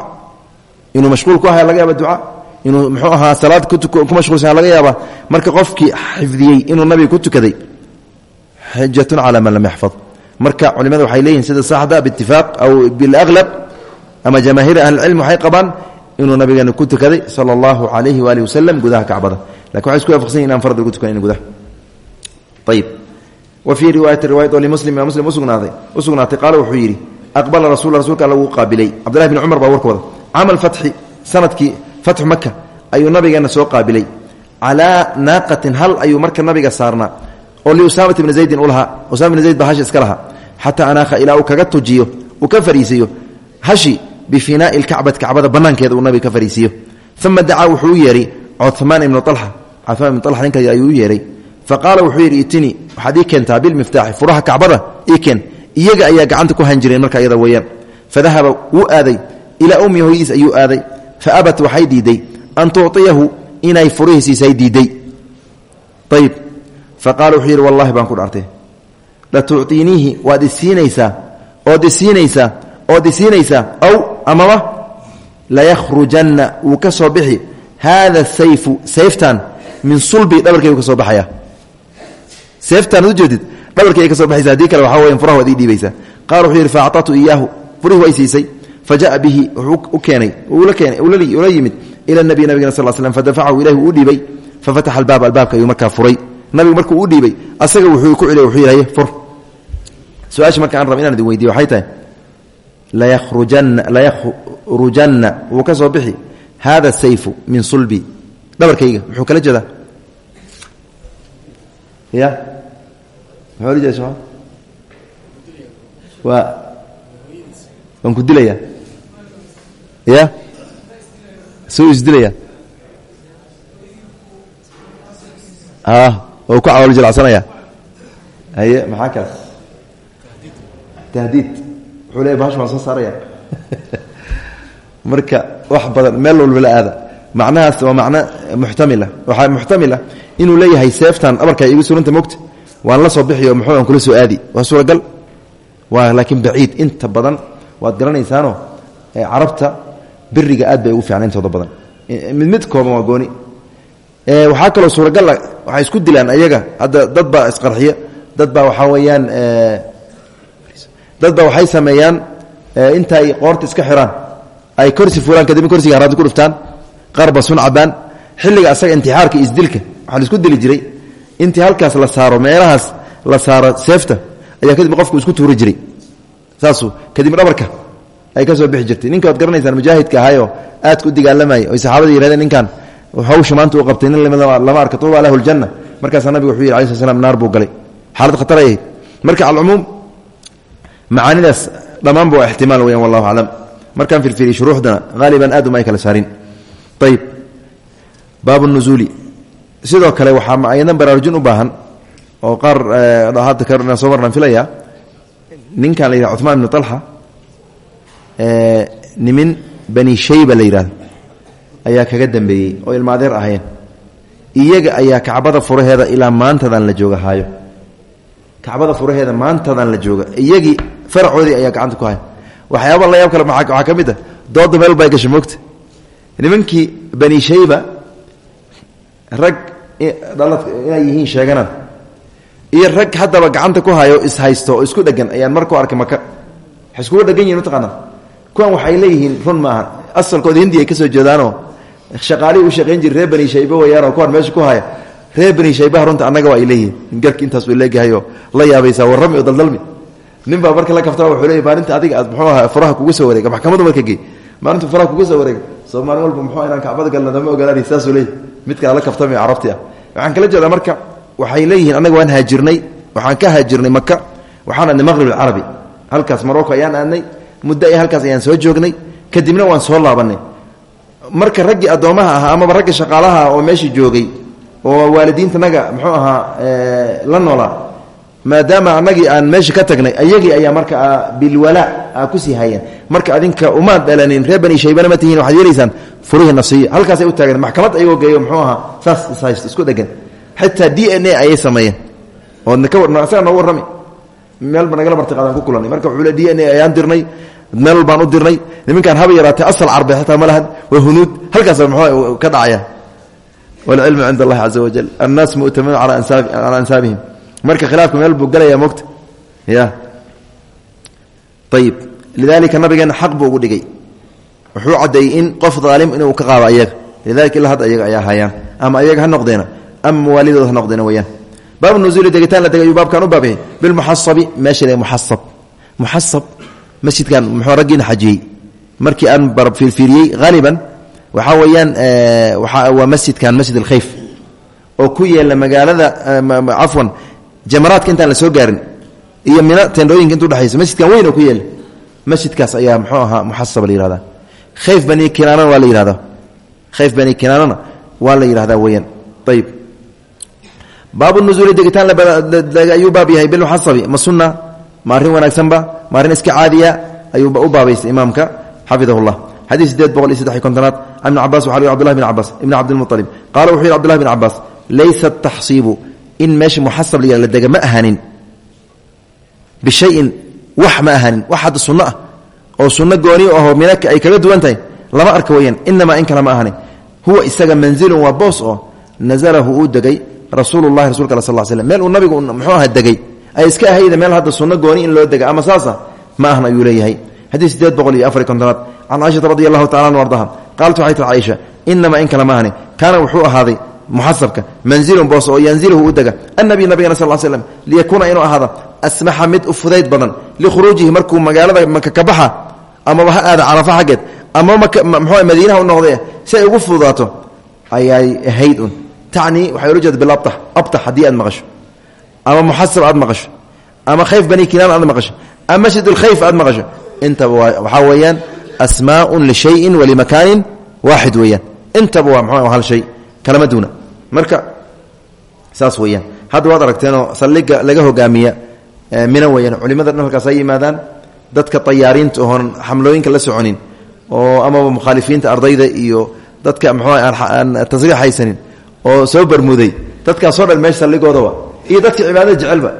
Inuu mashquul ku ahaa laga yaaba duca? Inuu muxuu ahaa salaad ku mashquulsan laga yaaba? Marka qofkii xifdiyey inuu nabiga ku xujatun calaa man lam yaxfad. Marka culimada waxay leeyihiin sida saxda biitifaaq aw bilaglab ama jamaahiir ahlicilm waxay qabaan inuu nabigeena ku tukaday sala allahu calayhi waalihi wasalam gudaha kacbada. Lakin waxay isku waafaqsan yihiin an farad lagu tukan in gudaha. Ayib wa fii riwaayati riwayat oo limuslim imaa muslim usugnaaday. U sugnaatay qaala wuxuu yidhi aqbala rasul rasuulka alla wuu qaabilay. Cabdullahi bn cumar baa warka wada caama alfatxi sannadkii fatxu maka ayuu nabigeena soo qaabilay. Calaa naaqatin hal ayuu marka nabiga saarnaa oo liusaamata bni zaydin u lahaa. Usama bni zayd baa hashi iska lahaa. Xataa kaga tujiyo uu ka fariisiiyo hashi bifinaai lkacbati kacbada banaankeeda uu nabiga ka fariisiiyo uma wuxuu u yeehay cumaan ibnu alxa cumaan ibnu alxa ninka ayuu u yeehay faqaala wuxuu yidhi itinii waxaad ii keentaa furaha kacbada? Ii iyaga ayaa gacanta ku han jireen marka iyada weeyaan. Fadahaba wuu aaday. Ilaa ummi hooyadiis ayuu aaday. Fa abat waxay an tuciyahu inay furihii siisay diiday faqaala wuxuu yidhi wallahi baan ku dhaartay. Latuctiiniihi waad isiinaysaa ood isiinaysaa ood isiinaysaa ow amaba layakhrujanna wuu ka soo bixi. Haada sayfu sayftan min sulbi dhabarkay ka soo baxaya. Seeftaan ad ujeedid dhabarkii ay ka soo baxaysa haddii kale waxaa weya furaha waad ii dhiibaysaa. Qaala wuxuu yidhi fa acطatu iyaahu furihii way siisay. Fa jaءa bihi wuxuu u keenay ula yimid. Ila nabi nabigana sal slam fadafacahu ilahi uu u dhiibay. Fafataxa albaaba albaabka ayuu markaa furay nabigu markuu u dhiibay asaga wuxuu ku celiy wuxuu yidhaye fur. Su'aasha aan raba inaan idin weydiyo waxay tahay layakhrujanna layakhrujanna wuu ka bixi. Hada sayfu min sulbi. Dhabarkayga muxuu kala jeedaa. Ya? Muxuu la jeeda waan ku dilayaa ya? Suu isdilaya oo ku cawl jilacsanaya haye maxaa kale tahdiid wuxuu leeya bahash waan soo saaraya. Marka wax badan meel walba la aada. Macnahaas waa macno muxtamila. Waxaa muxtamila inuu leeyahay seeftan abarka igu suranta mogta waan la soo bixiyo muxuu aan kula soo aadi. Waa suuragal. Waa laakiin baciid. Inta badan waad garanaysaanoo carabta beriga aad bay ugu fiicna intooda badan. Mid mid kooban waa gooni. Waxaa kaloo suuragal waxay isku dilaan ayaga. Hadda dad baa isqarxiya. Dad baa waxaa weeyaan dad baa waxay sameeyaan intaay qoorta iska xiraan. Ay korsi fulaan kadibna korsiga haraanta ku dhuftaan. Qarba sun cabaan xilliga asaga intixaarka isdilka waxaa isku dili jiray. Intii halkaas la saaro meelahaas la saaro seefta ayaa kadib qofku isku tuuri jiray. Saasuu kadibna dhabarka ay ka soo bixi jirtay. Ninka waad garanaysaan mujaahidka ahaayoo aadka u dagaalamaya oy saxaabada yirahdeen ninkan hawsha maanta uu qabtay nin lama arka tuuba lahu ljanna markaasaa nabigu wuxuu yidhi alai sl slam naar buu galay. Xaalad khatar ay ahayd. Marka alcumuum macaanidaas dhammaanba waa ixtimaal weyan wallahu aclam. Markaan firfiriy shuruuxdana haaliban aad uma ay kala saarin. Ayib baabu nuzuuli. Sidoo kale waxaa ayadan baraarujin u baahan oo qaar hadda kana soo marnaan filaya ninkan la yidhah cumaan ibnu talxa nimin bani shayba la yidhahdo ayaa kaga dambeeyey oo ilma adeer ahayn. Iyaga ayaa kacbada furaheeda ilaa maantadan la jooga haayo kacbada furaheeda maantadan la jooga. Iyagii faracoodii ayaa gacanta ku haya. Waxyaaba la yaab kale waxaa ka mid a dooda meel bay gashay moogta nimankii bani shayba rag dhalad inay yihiin sheeganaan iyo rag haddaba gacanta ku hayo ishaysto oo isku dhegan ayaan mar arkay maka waxay iskuga dhegan yihiin mataqaanaa kuwan waxay leeyihiin run maaha. Asalkooda hindi ay jeedaanoo shaqaalihii u shaqayn jiri reer bani shaybe weyaanoo kuwan meesha ku haya. Reer bani runta annaga waa ay leeyihiin garki intaas leegahayoo la yaabaysaa warrami oo daldalmi. Nin baa marka la kaftaa wuxuu leeyahy maalinta adiga aad muxuu ahaa furaha kugu soo wareega maxkamadu marka gey maalintu furaha kugu soo wareega soo walba muxuu inaan kacbada galna nama ogolaanay saasuu leeyahy mid kale la kaftamay carabti ah. Waxaan kala jeedaa marka waxay leeyihiin annaga waan haajirnay waxaan ka haajirnay maka waxaan aadnay maqrib alcarabi. Halkaas marocco ayaan aadnay muddo ay halkaas ayaan soo joognay kadibna waan soo laabanay marka raggii addoomaha ahaa amaba ragga shaqaalaha oo meesha joogay oo waalidiintanaga muxuu ahaa la noolaa maadaama anagii aan meesha ka tagnay ayagii ayaa marka bilwalaa a ku sii hayeen. Marka adinka umaad dhalanin reer bani shaybana ma tihiin waxaad yeelaysaan furihii nasiya halkaasay u taageen maxkamad ayagoo geeyo muxuu ahaa saas isku dhegan xitaa d n a ayay sameeyeen. Oodna ka warna asaga nooga warrami. Meel nagala martiqaadaan ku kulanay marka wuxuu le d n a ayaan dirnay meel baan u dirnay. Niminkaan haba yaraatay asal carbe xitaa ma lahan. Waa hunuud. Halkaasa ka dhacaya. Walcilmu cinda allahi caza wajal annaas mu'taminuun calaa ansaabihim. Marka khilaafka meel galaya mogta ya. Ayib lidalika nabigeena xaq buu ugu dhigay. Wuxuu caddeeyey in qof daalim inuu ka qaado ayaga. Lidalika ilaa hadda ayaga ayaa hayaan. Ama ayaga ha noqdeena. Ama mawaalidooda ha noqdeena weyaan. Baabu nuzuuli degitaan la degay ayuu baabkan u baabyahay bilmuxasabi meesha muxasab masjidkan muxuu raggiina xajiyey markii aan barfiirfiiriyey haaliban waxaa weeyaan waa masjidkan masjid alkhayf oo ku yeela magaalada cafwan jamaraadka intaan la soo gaarin iyo mina tendhooyinka inta udhexaysa masjidkan weyn oo ku yeela masjidkaas ayaa muxuu ahaa muxasaba la yihahdaa khayf bani kinaanana waa la yihahdaa khayf bani kinaanana waa la yidhahdaa weeyaan. Ayib baabu nuzuuli degitaan ayuu baab yahay bilmuxasabi ma sunna ma arrin wanaagsanba ma iska caadiya? Ayuu u baabaystay imaamka xafidahu llah xadiis sideed boqol iyo saddex kontonaad. Can ibni cabas waxa abdulahi bn cabas ibni cabdilmualib qaala wuxuu yidhi abdullahi bn cabaas laysa taxsiibu in meesha muxasab la la ma ahanin bishayin wax ma ahanin wax hadda sunno ah oo sunno gooni ahoo minaka ay kaga duwan lama arka weyaan inamaa in kale ma ahanin huwa isaga manzilun waa boos oo nazalahu uu degay rasuululahi rasulka al sal slm meel uu nabigu muxuu ay iska ahayda meel hadda sunno gooni in loo dega ama saasa? Ma ahna ayuu leeyahay. Xadiis sideed boqol iyo afar kontonaad. Can caaishata radi allahu tacala an in kale ma kaana wuxuu ahaaday muxasabka manzilun boos oo yanziluhu u dega annabiy nabigana sal l slm liyakuuna inuu ahaada asmaxa mid u fudayd badan likhuruujihi markuu magaalada maka ka baxa amaba ha aada carafa xaggeed ama mxu madiinaha u noqde si ugu fududaato. Ayay ahayd un. Tacnii waxay ula jeeda bilabtax abtax haddii aad ama muxasab aad maqasho. Ama khayf bani kinaan aad maqasho. Ama masjid lkhayf aad maqasho. Intaba waxaa weeyaan asmaaun lishayin walimakaanin waaxid weeyaan. Intaba waa mxu hal shay kalama marka saas weeyaan. Hadda waad aragteenoo saldhiga laga hogaamiya mina weeyaan culimada dhan halkaas ay yimaadaan dadka tayaariinta oon xamlooyinka la soconin oo amaba mukhaalifiinta ardayda iyo dadka mxuu aan tasriix haysanin oo soo barmuday. Dadkaasoo dhan meesha saldhigoodaba iyo dadka cibaadada jecelba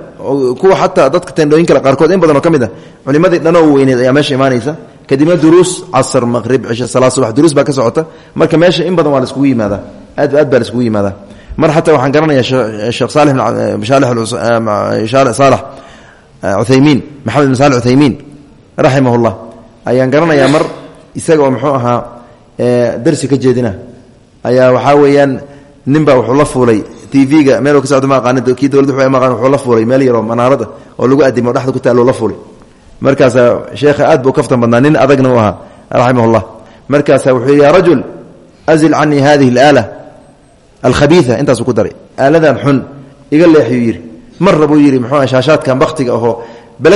kuwa xataa dadka tendhooyin kale qaarkood in badan oo ka mid a culimadii dhanoo weyneed ayaa meesha imaanaysa. Kadibna duruus casr maqrib cisho salaa subax duruus baa ka socota. Marka meesha in badan waa la iskugu yimaadaa. Aad aad baa la iskugu yimaadaa. Mar xataa waxaan garanaya sheekh saalax uthaymiin maxamed bin saalex uthaymiin raximah llah ayaan garanayaa mar isaga oo muxuu ahaa darsi ka jeedina. Ayaa waxaa weeyaan ninbaa wuxuu la fuulay tv-ga meel aqaan wuxuu la fuulay meel yaroo manaarada oo lagu adimo dhexda ku taalloo la fuulay markaasaa sheekha aad buu kaftan badnaa nin adagna u ahaa raximah wuxuu ya rajul azil canii hadihi alaala alkhabiia intaasuu ku daray. Aaladan xun iga leexiyuu yidhi. Marra buu yidhi muxuu shaashaadkan baktiga ahoo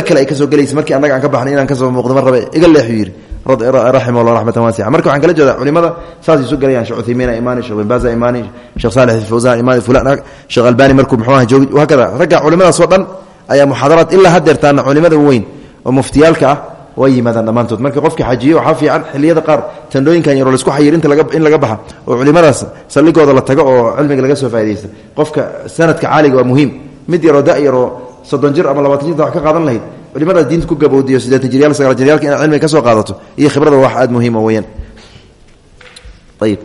kale ay ka soo gelaysa markii annaga aan ka baxnay inaan ka soo muuqdo mar iga leexiyuu yidhi raximah llah raxmatan waasica marka waxaan kala jeedaa culimada saasay isu galayaan. Sheekh uthaymiina imaani sheekh bin baaza imaani sheekh saalix fawsaan imaani fulan sheekh albani markuu muxuu aha joogi. Hakada ragga culimadaasoo dhan ayaa muxaadaraad ilaa hadeertaana culimada weyn oo muftiyaalka ah way yimaadaan dhammaantood. Marka qofka xajiye waxaa fiican xiliyada qaar tandhooyinkan yaroo la isku xayir inta in laga baxa oo culimadaas saldhigooda la tago oo cilmiga laga soo faa'idaysta qofka sanadka caaliga waa muhiim. Mid yaroo da yaroo soddon jir ama labaatan culimada diinta ku gaboodiyo sideetan jiryaal sagaal jiryaalka inaad cilmiga ka soo qaadato iyo khibrada wax aada muhiima weeyaan ayib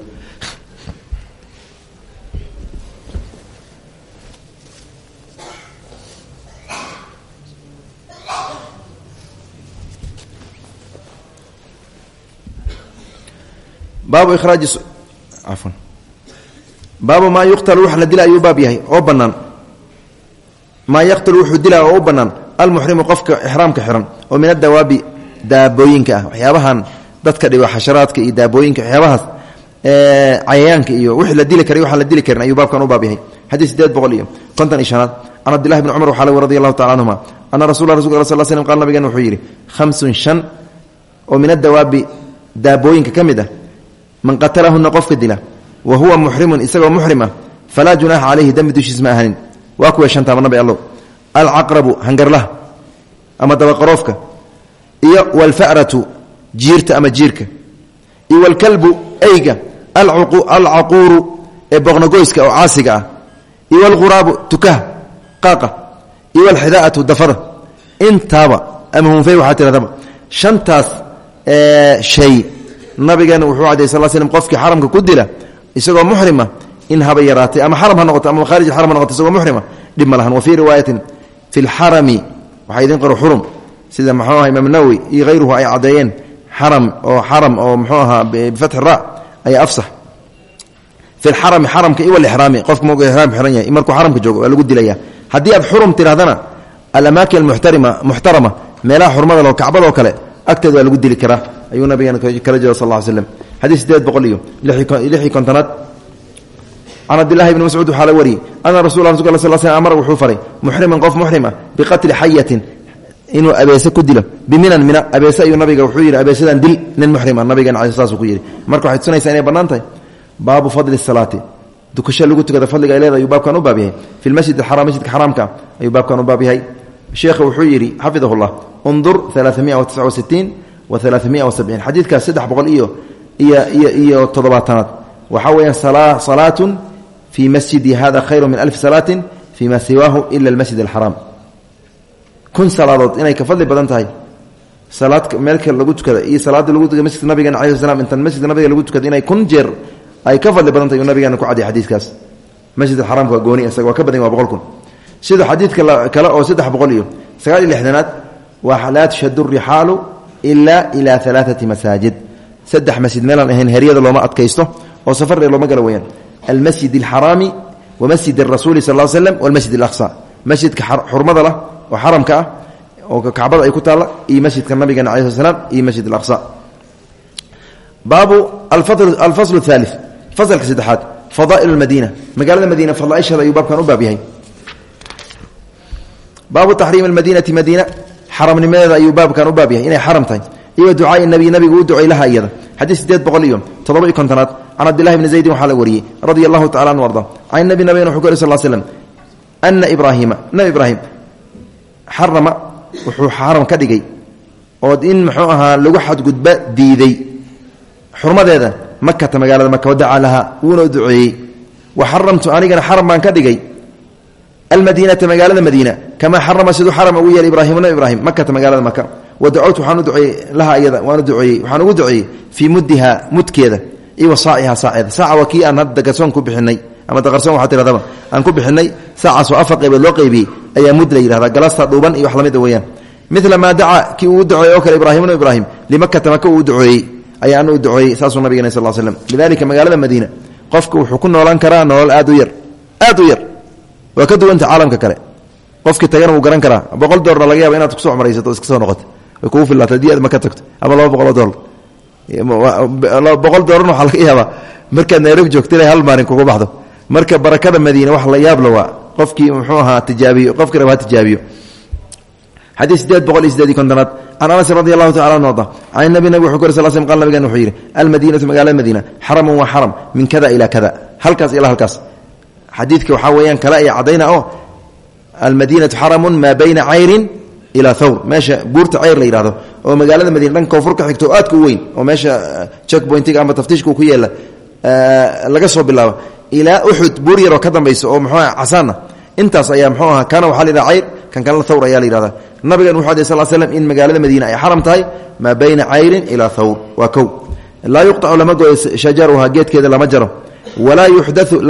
baabu iraaji afan baabu maa yuqtalu wax la dila ayuu oo bannaan. Maa yaqtalu wuxuu dilaa oo u almuxrimu qofka ixraamka xiran oo min adawaabi daabooyinka ah waxyaabahan dadka dhiba xasharaadka iyo daabooyinka waxyaabahaas cayayaanka iyo wixii la dili karay waxaan la dili karin ayuu baabkan u baab yahay. Xadiis sideed boqol iyo konton iyo shanaad can cabdillahi bni cumar waxaa lagu radi allahu tacala anhuma ana rasul rasulka al sal slm qal nabigeena wuxuu yidhi khamsun shan oo min adawaabi daabooyinka ka mid ah man qatalahuna qofka dila wa huwa muxrimun isagoo muxrim ah falaa junaaxa calayhi dembi alcaqrabu hangarlaha ama dabaqaroofka iyo walfaratu jiirta ama jiirka iyo walkalbu eyga alcaquuru ee boqnogoyska oo caasiga ah iyo walquraabu tukaha qaaqa iyo walxidaa'atu dafada intaaba ama hunfey waxaa tihahdaba shantaas shay nabigeena wuxuu caday sal slm qofkii xaramka ku dila isagoo muxrima in haba yaraatay ama xaram ha noqoto ama khaarij xaram ha noqoto isagoo muxrima dhib ma lahan fi lxarami waxaa idin qoro xurum. sida muxuu aha imaam nawowi iyo hayruhu ay caddeeyeen xaram oo xaram oo muxuu ahaa bifatxi ra ayaa afsax fi lxarami xaramka iyo walixraami qofka markuu ixraam xiran yahay markuu xaramka joogo waa lagu dilaya. haddii aad xurum tidhahdana alamaakin almuxtarima muxtarama meelaha xurmada loo kacbadoo kale agteed waa lagu dili karaa ayuu nabigeena kala jira sal ll ly slam xadiis sideed boqol iyo lixii kontonaad can cabdillahi bni mascuud waxaa la wariyey ana rasul amara wuxuu faray muxriman qof muxrim ah biqatli xayatin inuu abeese ku dilo biminan mina abeese ayuu nabiga wuxuu yidhi abeesadan dil nin muxrima nabigeena cala saasuu ku yidhi marka waxay tusinaysaa inay bannaan tahay? Fadli salaati dukasho lagu tukada fadliga ay leeda ayuu u baab yahay fi lmasjid alxaram masjidka xaraamka ayuu baabkan u baab yahay wuxuu yidhi xafidahu llah undur alaaamia wa tisca wa sitiin wa iyo iyo iyo iyo toddobaatanaad. Waxaa weeyaan salaatun fii masjidi hada khayru min alfi salaatin fii ma siwaahu ila almasjid alxaraam kun salaadood inay ka fadli badan tahay salaad meelka lagu tukada iyo salaada lagu tukada masjidka nabigeena cala slam intan masjidka nabiga lagu tukada inay kun jeer ay ka fadli badan tahay uu nabigeena ku cadiy xadiidkaas masjid alxaramka waa gooni isaga waa ka badan waa boqol kun sida xadiidka kale oo saddex boqol iyo sagaal iyo lixdanaad waa laa tushadu rixaalu ila ila alaaati masaajid saddex masjid meelaan ahayn heryada looma adkaysto oo safar looma gala weyaan almasjid alxaraami wa masjid arasuuli sal l slem walmasjid alaqsa masjidka xurmada lah oo xaramka ah oo kacbada ay ku taalla iyo masjidka nabigeena cala sl slam iyo masjid alaqsa baabu alfasl aali faslka saddexaad fadaail madiina magaalada madiina fadaaisheeda ayuu baabkan u baab yahay baabu taxriim almadiinati madiina xaramnimadeeda ayuu baabkan u baab yahay inay xaram tahay iyo ducaai nabiy nabigu u ducay laha iyada xadiis sideed boqol iyo toddoba iyo kontonaad can cabdillahi bni zaydin waxaa la wariyey radia allahu tacala anu arda can nabi nabigena wuxuu ku uri sal l slem ana ibraahiima nabi ibraahim xarama wuxuu xaram ka dhigay oo in muxuu ahaa lagu xadgudba diiday xurmadeeda makata magaalada maka wadacaa lahaa wuuna duceeyey wa xaramtu anigana xaram baan ka dhigay almadiinata magaalada madiina kamaa xarama siduu xaram ugu yeelay ibraahim nabi ibraahim makata magaalada maka wa dacowtu waxaan u duceeyey laha iyada waan u duceeyey wa waa kii aan hadda garsoon ku bixinay. Ama daqarsoon waxaa tiradaba aan ku bixinay saacaasoo afar qaybood loo qaybiyey ayaa mud la galasta dhuuban iyo wax la mid weyaan mila maa dacaa kii uu duceeyey oo kale ibraahimna ibraahim limakata maka uu duceeyey ayaana u duceeyey saasuu nabigeen sal slm lidalika magaalada madiina qofka wuxuu ku noolaan karaa nolol aad u yar aad u yar. Waa ka duwanta kale. Qofkii tagana wuu garan karaa. Boqol dolarna laga yaaba inaad ku soo maraysato iska soo noqoto. Way kugu filaata haddii tagto ama laba boqoloo dolar boqol dolarna waxaa laga yaabaa markaad nairobi joogta hal maalin kugu baxdo. Marka barakada madiina wax la yaabla waa qofkii muxuu ahaa tijaabiyo qofkii raba ha tijaabiyo. Xadiis sideed boqol iyo sideed iyo kontonaad. Can anas anu arda can nabi wuxuu uri sal slm qal nabigan wuxuu yidhi almadiinatu magaalada madiina xaramun waa xaram min kada ilaa kada. Halkaas ilaa halkaas. Xadiidka waxaa weeyaan kale ay caddayna oo almadiinatu xaramun maa bayna cayrin ilaa thawr. Meesha buurta cayr la yidhahdo oo magaalada madiina dhanka koonfur xigto aadka u weyn oo meesha checkpointiga ama taftiishka ku yeela laga soo bilaabo ilaa uxud buur yaroo ka dambaysa oo muxuu casaana intaas ayaa muxuu ahaa kana waxaa la yidhaha kan kalena thawr ayaa la yidhahda nabigan wuxu adey sal slm in magaalada madiina ay xaram tahay maa bayna cayrin ilaa thawr. Waa kow. Laa yuqطacu lama goyo shajaruha geedkeeda lama jaro. Walaa yuxdau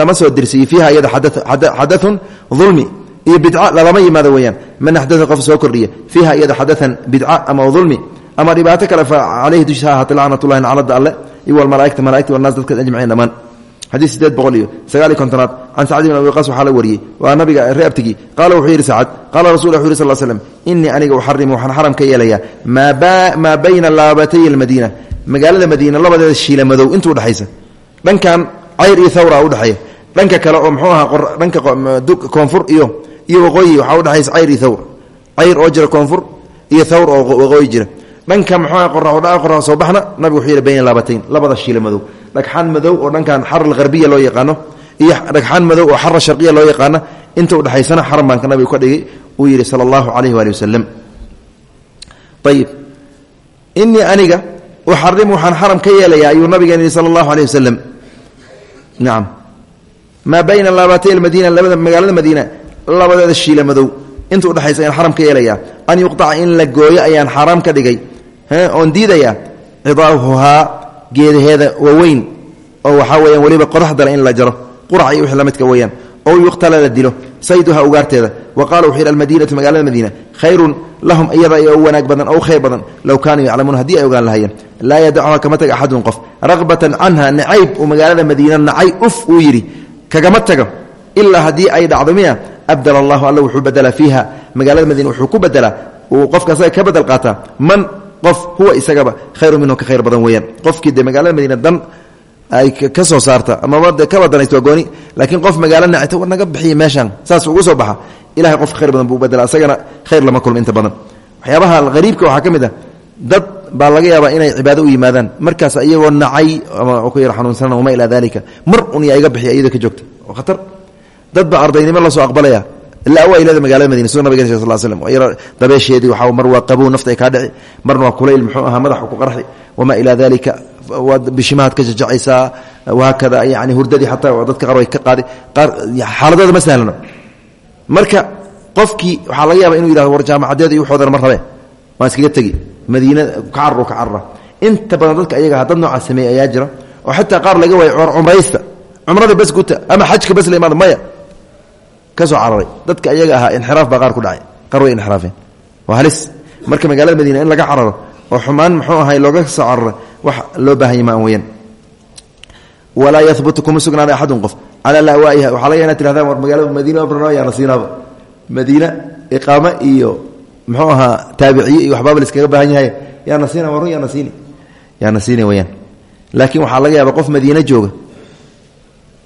iyo bidca lalama yimaado weyaan man axdaa qof soo kordhiya. Fiiha iyada xadaan bidca ama ulmi ama dhibaato kale fa caleyhi dushiisa ahaata lacnatullahi naclada alle. Iyo walmalaaigta malaaigta walnaas dadka ajmaciin dhammaan. Xadiis sideed boqol iyo sagaal iyo kontonaad. Can sacd bin abi waqaas waxaa la wariyey. Waa nabiga ree abtigii. Qaala wuxuu yidhi sacad qaala rasul wuxu yiri sal slm innii aniga uxarimu waxaan xaram ka yeelayaa maa bayna laabatay almadiina. Magaalada madiina labadeeda shiila madow inta dhankan cayr iyo thawra udhexeeya dhanka kale oo mxuu ahaa dhanka koonfur iyo iyo waqooyi waxaa udhexaysa cayr iyo thawr. Cayr oo jira koonfur iyo thawr oo waqooyi jira. Dhanka mxuuha qoradha qoraa soo baxna nabigu wuxuu yidhi bayna laabatayn. Labada shiila madow. Dhagxaan madow oo dhankan xar alharbiya loo yaqaano iyo dhagxaan madow oo xara sharqiya loo yaqaano inta udhexaysana xaram baanka nabigu ka dhigay uu yidhi sala allahu calayh waali wasalam ayib aniga uxarimu waxaan xaram ka yeelayaa ayuu nabigeen yihi sala allahu alayh wasalam nacam maa bayna laabatay almadiina labada magaalada madiina labadeeda shiila madow. Inta udhexaysa ayaan xaram ka yeelayaa. An yuqطaca in la gooyo ayaan xaaraam ka dhigay. Oon diidayaa. Cidaahuhaa geedaheeda waaweyn. Oo waxaa weyaan weliba qodaxdale in la jaro. Qurac iyo wixii la midka weyaan ow yuqtala la dilo. Sayduha ugaarteeda. Wa qaala wuxuu yidhi almadiinatu khayrun lahum iyada u wanaag badan ow khayr badan. Low kaanuu yaclamuun haddii ay ogaan lahayeen laa yadacuha kama taga axadun qof. Ragbatan canha nacayb uu magaalada madiina uf uu yidhi. Kagama tago. Ilaa haddii ay dhacdo miya abdala allahu alla wuxuu bedelaa fiiha. Magaalada madiina wuxuu ku bedelaa uu qofka asaga ka bedel qaataa man qof huwa isagaba khayru minhu ka khayr badan weeyaan. Qofkii dee magaalada madiina dan ay ka soo saarta amaba de ka badanaysto gooni. Laakiin qof magaalo nacita war naga bixiya saas ugu soo baxa. Ilahay qof khayr badan buu bedela asagana khayr lama kulmo inta badan. Waxyaabaha hariibka waxaa ka ah. Dad baa laga yaabaa inay cibaado u yimaadaan. Markaas iyagoo nacay ku yar xanuunsanan wamaa ilaa dalika mar un yaa iga bixiya iyadoo ka joogta. Oo khatar dad baa ardaynimo la soo aqbalaya. Ilaa waa ilada magalada madina sida nabig sal sl slm yar dabeesheedii waxaa mar waa qabow nafta ay kaa dhici. Marna waa kulayl muxuu ahaa madaxa ku qarxi. Wamaa ilaa dalika waad bishimahaad ka jajacaysaa. Wahaakada yani hurdadii xataa dadka qaar way ka qaadi. Qaar xaaladooda ma sahlano. Marka qofkii waxaa laga yaaba inuu yihahdo war jaamacadeeda iyo waxoodana ma rabe waan iskaga tegi. Madiina ka cararo ka carara inta badan dadka ayaga dad noocaas sameeyey ayaa jira. Oo xataa qaar laga waayo cumraysta. Cumrada bas guta ama xajka bas la imaada maya ka soo cararay. Dadka ayaga ahaa inxiraaf baa qaar ku dhacay. Qaar way inxiraafeen. Waa marka magaalada madiina in laga cararo oo xumaan muxuu ahay looga soo wax loo baahanya ma an weyaan walaa yahbutu kuma sugnaada axadun qof. Calaa lawaa'iha waxaa laga inad tirahdaan war magaalada madiina barno yaana siinaaba madiina iyo muxuu ahaa taabiciye iyo waxbaaba laiskaga baahan yahay. Yaana siina warun yaana siini yaana siini weyaan laakiin waxaa laga yaaba qof madiine jooga.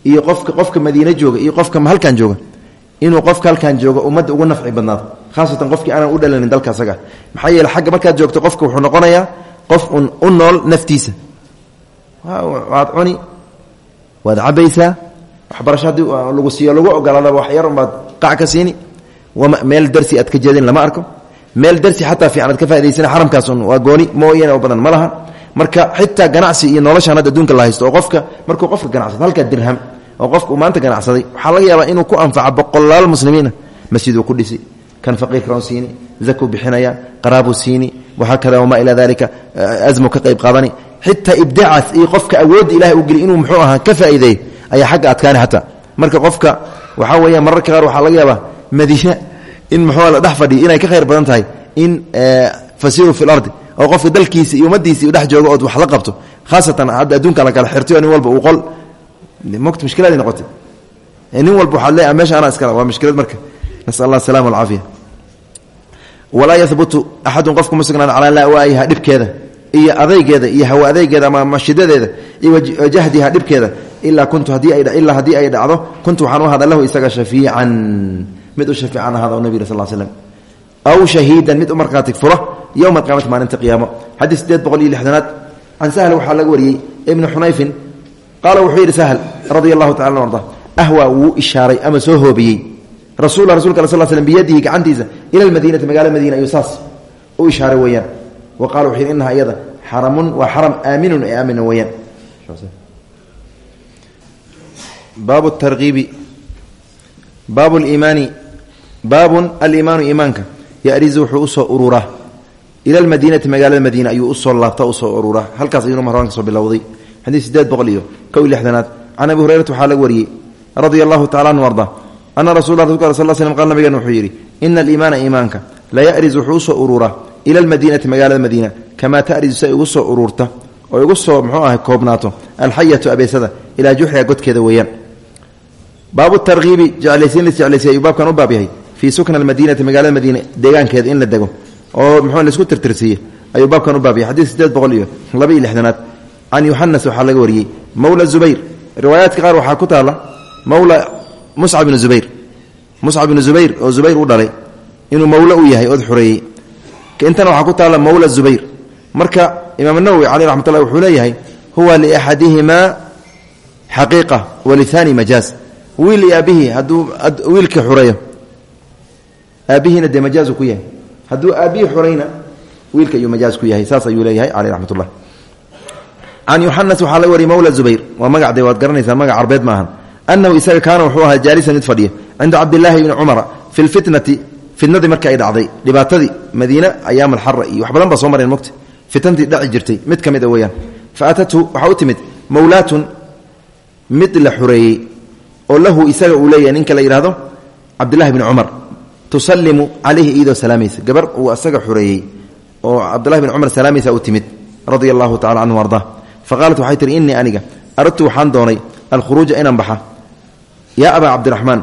Iyo qofka qofka madiine jooga iyo qofka halkan jooga inuu qofka halkan jooga ummadda ugu nafci badnaado khaasatan qofkii aanan u dhalanin dalka asaga. Maxaa xagga markaad joogto qofka wuxuu noqonayaa qof un u naftiisa. Waad cuni waad cabaysaa waxbarasho lagu siiyo lagu ogolaadaba wax yar unbaad qac ka siini. Meel darsi aad ka jeedin lama arko. Meel darsi xataa fiican aad ka faaidaysana xaramkaas waa gooni mooyane oo badan ma marka xitaa ganacsi iyo noloshaan hadda adduunka la haysto oo qofka markuu qofka ganacsado halkaa dirham oo qofka uu maanta ganacsaday. Waxaa laga yaabaa inuu ku anfaco boqolaal muslimiina. Masjiduu ku dhisi kan faqiirkaon siini zakuu bixinaya qaraabuu siini waxaa kada wamaa ilaa dalika asmu ka qayb qaadani. Xitaa ibdaacaas iyo qofka awoodda ilahay u geliy inuu muxuu ahaa ka faa'iideey ayaa xagga adkaani xataa marka qofka waxaa weeya mararka qaar waxaa laga yaabaa madiina in muxuu la dhex fadhiyo inay ka khayr badan tahay in fasiru fi lardi oo qofka dalkiisa iyo ummadiisa dhex joogo ood wax la qabto. Khaasatan hadda adduunka la kala xirtayo nin walba uu qol mota mushkiladay noqotay nin walba waxaad leeyaha meesha anaa iskala waa mushkilad marka nasal allah asalama alcaafiya walaa yahbutu axadun qofku ma sugnaan calaa lawaa'iha dhibkeeda iyo adaygeeda iyo hawa adaygeeda ama mashidadeeda iyo wajahdiha dhibkeeda ilaa kuntu haddii ilaa haddii ay dhacdo kuntu waxaan u ahada lahu isaga shafiican mid u shafiican ahada o nabig sal slm aw shahiidan mid u markhaati furo yowma alqiyamati maalinta qiyaamo xadii sideed boqol iyo lixdanaad can sahl waxaa laga wariyey ibni xunayfin qaala wuxuu yidhi sahl radia allahu tacala arda. Ahwa wuu ishaaray ama soo hoobiyey. Rasul rasulka sal slm biyadihi gacantiisa ila lmadiinati magaalada madiina ayuu saas u ishaaray weeyaan. Wa qala wuxuu yidhi inaha iyada xaramun waa xaram aaminun ee aamina weeyaan. Baabu tarkiibi baabu liimaani baabun aliimaanu iimaanka yarizu wuxuu u soo ururaa ila lmadiinati magaalada madiina ayuu u soo laabta u soo ururaa halkaas ayuuna maraan ka soo bilowday xadiis sideed boqol iyo kow iyo lixdanaad. Can abi hurayrata waxaa laga wariyey radia allahu tacala anhu arda ana rasul rasulka sal slm qal nabigan wuxuu yidhi ina aliimaana iimaanka la yariz wuxuu u soo ururaa ila lmadiinati magaalada madiina kamaa tarizu si ay ugu soo uruurta oo igu soo muxuu ahay koobnaato alxayatu abeesada ilaa juxriha godkeeda weeyaan. Baabu tarkiibi jeclaysiin lisjeclaysiy ayuu baabkan u baab yahay fii sukna almadiinati magaalada madiine deegaankeeda in la dego oo muxuu la isku can yuxanas waxaa laga wariyey mowla zubayr. Riwaayaadka qaar waxaa ku taalla mowla muscab bnu zubayr. Muscab bnu zubayr oo zubayr u dhalay inuu mowle u yahay ood xoreeyey intana waxaa ku taalla mowla zubayr. Marka imaam nawowi caleyh raxmat ullahi wuxuu leeyahay huwa liaxadihimaa xaqiiqa walihaani majaaz. Wiil iyo aabihii hadduu wiilkii xureeyo aabihiina dee majaazu ku yahay. Hadduu aabbihii xurayna wiilka ayuu majaaz ku yahay. Saas ayuu leeyahay caleyh raxmat can yuxanas waxaa laga wariyay mowla zubayr. Waa magac dee waad magac carbeed maahan. Anahu isaga kaana wuxuu ahaa jaalisan mid fadhiya. Cinda cabdilaahi bni cumara fi lfitnati fitnadii marka ay dhacday dhibaatadii madiine ayaam alxara iyo wax badan baa soo mareen mogta dhaci jirtay mid ka mid a fa atathu waxaa u timid mid la xureeyey oo lahu isaga uu leeyahay ninka la yidhahdo cabdillahi bni cumar tusalimu calayhi iyadoo salaamaysa gabar uu asaga xureeyey oo cabdillahi bni cumar salaamaysa u timid radia allahu tacala fa qaalat waxay tihi innii aniga aradtu waxaan doonay alkhuruuja inaan baxa. Yaa abaa cabdiraxmaan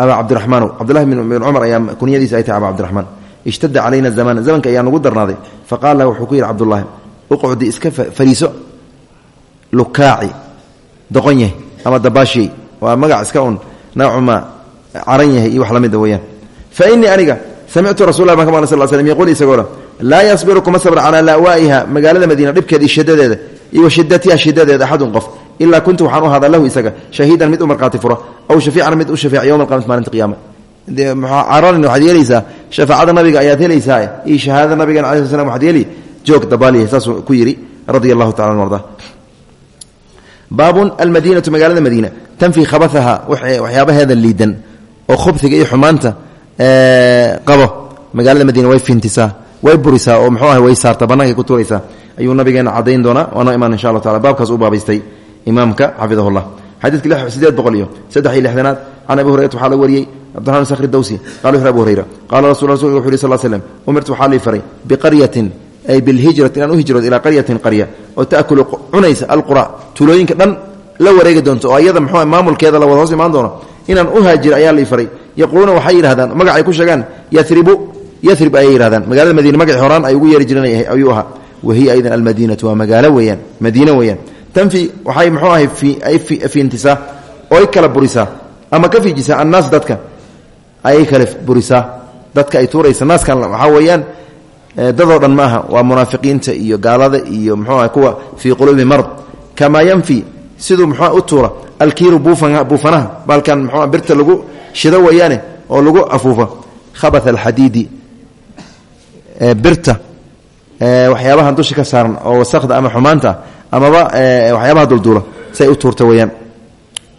abaa cabdiraxmaanow cabdillahi bin cumar ayaa kunyadiisa ay tahay abaa cabdiraxmaan. Ishtada calayna zamaan zamanka ayaa nugu darnaaday. Fa qaala wuxuu ku yidhi cabdullaahi uqcdi iska fariiso. Lukaaci doqon yahay ama dabaashiyey waa magac iska un naacuma caran yahay iyo wax la mida weeyaan. Fa innii aniga samictu rasul lah baan ka maqlay sal slm yaquul isagoo laa yasbiru kuma sabra iyo wa shiddatiha shiddadeeda axadun qof ilaa kuntu waxaan u ahaadaa lahu isaga shahiidan mid u markhaati fura aw shafiican mid u shafeec yowma alqiyamati maalinta qiyaama caranin waxaad yeelaysaa shafaacada nabiga ayaad helaysaa iyo shahaadada nabigana alai sl slam waxaad yeeli. Joog dabaaliya saasuu ku yidhi radia allahu tacala an arda baabun almadiinatu magaalada madiina tanfii khabaaha waxyaabaheeda liidan oo khubhiga iyo xumaanta qabo. Magaalada madiina way fintisaa way burisaa oo mxuu ah way saarta bannaankay ku tuuraysaa ayuu nabigeena cadayn doonaa waana imaan insha allah tacala baabkaas u baabaystay imaamka xafidahu llah xadiidka sideed boqol iyo saddex iyo lixdanaad. Can abi hurayrat waxaa laga wariyey cabdiraxman sakhri dawsi. Qala wuxu hurayra qaala rasul rasulka wuxu yhi sal umirtu waxaa lii faray biqaryatin ay bilhijrati inaan u hijrood ilaa qaryatin qarya oo ta'kulu cunaysa alqura tuulooyinka dhan la wareegi doonto oo ayada mxuu maamulkeeda la wada hoos imaan doono inaan u haajira ayaa lii faray. Yaquuluuna waxay yidhahdaan magacay ku sheegaan yaribu yarib ayay yihahdaan magaalada madiine magacii horaan ay ugu yeeri jireen ayuu ahaa wahiya aydan almadiinatu waa magaalo weyaan madiine weeyaan tanfi waxay mxuu ahay fiintisaa oo ay kala burisaa ama ka fiijisaa annaas dadka ayay kala burisaa dadka ay tuuraysa naaskan waxaa weeyaan dadoo dhan ma aha waa munaafiqiinta iyo gaalada iyo mxuu aha kuwa fii quluubi marad kamaa yanfi siduu mxua u tuura alkiiru buufanaha baalkan mxua birta lagu shido weeyaane oo lagu afuufo khabat alxadiidi birta waxyaabaha dusha ka saaran oo wasakda ama xumaanta amaba waxyaabaha dulduula say u tuurta weyaan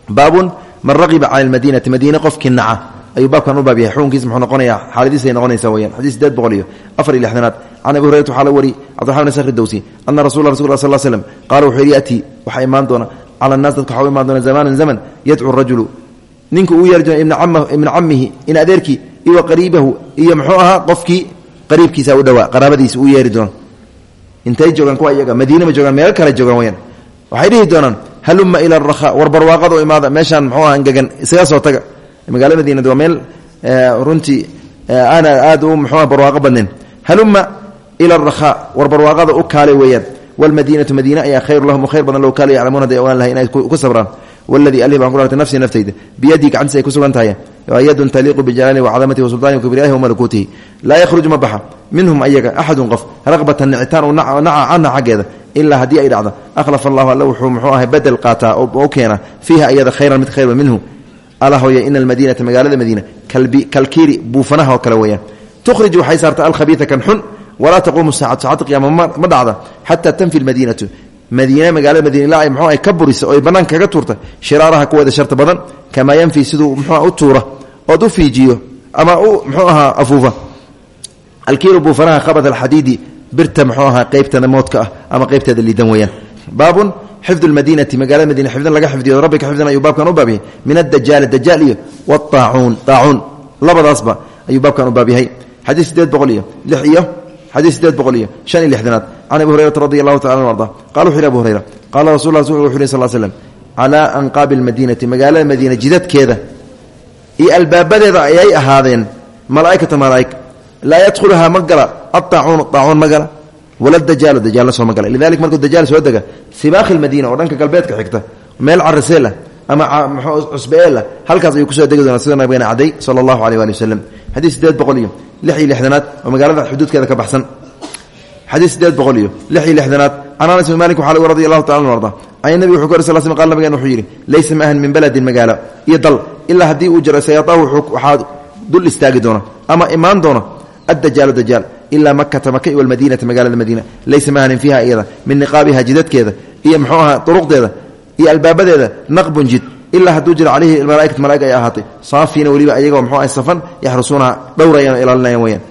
baabun man raqiba cala almadiinati madiine qofkii naca ayuu baabkan u baab yahay. Xukunkiis muxuu noqonayaa xaaladiisay noqonaysa weyaan xadiis sideed boqol iyo afar iyo lixdanaad. Can abi hurayrata waxaa la wari cabdiraxman sakri dowsi ana rasula rasul lla sal slm qaala wuxuu yidhi yatii waxaa imaan doona cala annaas dadka waxaa u imaan doona zamanan zaman yadcu rajulu ninka uu yeeri jira ibna camihi in adeerkii iyo qariibahu iyo muxuu ahaa qofkii qariibkiisa u dhawaa qaraabadiisa uu yeeri doono intay joogaan kuwa iyaga madiina ma joogaan meel kale joogaan weyaan waxay dhihi doonaan haluma ila araha war barwaaqada u imaada meeshaan muxuu aha engegan isaga soo taga. Magaalada madiinad waa meel runtii aana aad u muxuuha barwaaqo badnayn. Haluma ila araha war barwaaqada u kaalay weeyaan. Wlmadiinatu madiina ayaa khayru lahum khayr badan low kaala yaclamuun haday ogaan lahay inay ku sabraan waladii alih baan ku dhaartay nafsii naftayda biyadii gacantiisa ay ku sugan tahay yadun taliiqu bijalaalihi wacadamatihi wasultaanihi wakibriyahi wamalakuutihi laa yakhruju ma baxa minhum ayaga axadun qof raqbatan nicitaan u naca canha xaggeeda ilaa haddii ay dhacdo akhlafa allahu alla wuxuu muxuu ahay bedel qaataa oo keena. Fiiha ayada khayran mid khayr minhu. Ala hooya ina almadiinata magaalada madiina kalkiiri buufanaha oo kale weeyaan tukhriju waxay saarta alkhabiia kan xun walaa taquumu saacatu saacadda qiyama ma dhacda xataa tanfi lmadiinatu madiina magaalada madiina ilaa ay mxuu ay ka burisa oo ay bannaanka kaga tuurta shiraaraha kuweeda sharta badan kamaa yanfi siduu muxuua u tuura ood u fiijiyo ama u muxuu ahaa afuufa. Alkiiru buufanaha khabat alxadiidi birta muxuu ahaa qeybtana moodka ah ama qeybteeda liidan weeyaan. Baabun xifdu lmadiinati magaalada madiina xifdan laga xifdiyo rabbi ka xifdin ayuu baabkan u baab yahay min adajaali dajaal iyo waaacuun aacuun labadaasba ayuu baabkan u baab yahay xadiis sideed boqol iyo lix iyo xadiis sideed boqol iyo shan iyo lixdanaad. Can abi hurayrata radi allahu tacala anu arda. Qala wuxu yhi abu hurayra qaala rasul la wuxu yhi sal slm calaa anqaabi almadiinati magaalada madiina jidadkeeda iyo albaabadeeda ayay ahaadeen. Malaaikata malaaig laa yadkhuluhaa ma gala aaacuun aacuun ma gala wala dajaalu dajaalna soo ma gala. Lidalik markuu dajaal soo dega sibaakhi lmadiina oo dhanka galbeedka xigta meel cariseel ah ama cusbeeel ah halkaas ayuu ku soo degi doonaa sida nabigeena cadday sala allahu aleh waali wasalam xadiis sideed boqol iyo lix iyo lixdanaad oo magaalada xuduudkeeda ka baxsan. Xadiis sideed boqol iyo lix iyo lixdanaad. Can anas bin malik waxaa radi allahu tacala anu arda. Ay nabigu wuxuu ka sal sl qal nabigen wuxuu yidhi laysa ma ahan min beledin magaalo iyo dal ilaa haddii uu jiro sayatahu waxaa dul istaagi doona ama imaan doona addajaalu dajaal ilaa makata maka iyo jid ilaa hadduu jiro calayhi malaaikatu malaaig ay ahaatay. Saafiina weliba ayagoo mxuu ah safan yaxrusuunaha dhowrayaan o ilaalinayaan weyaan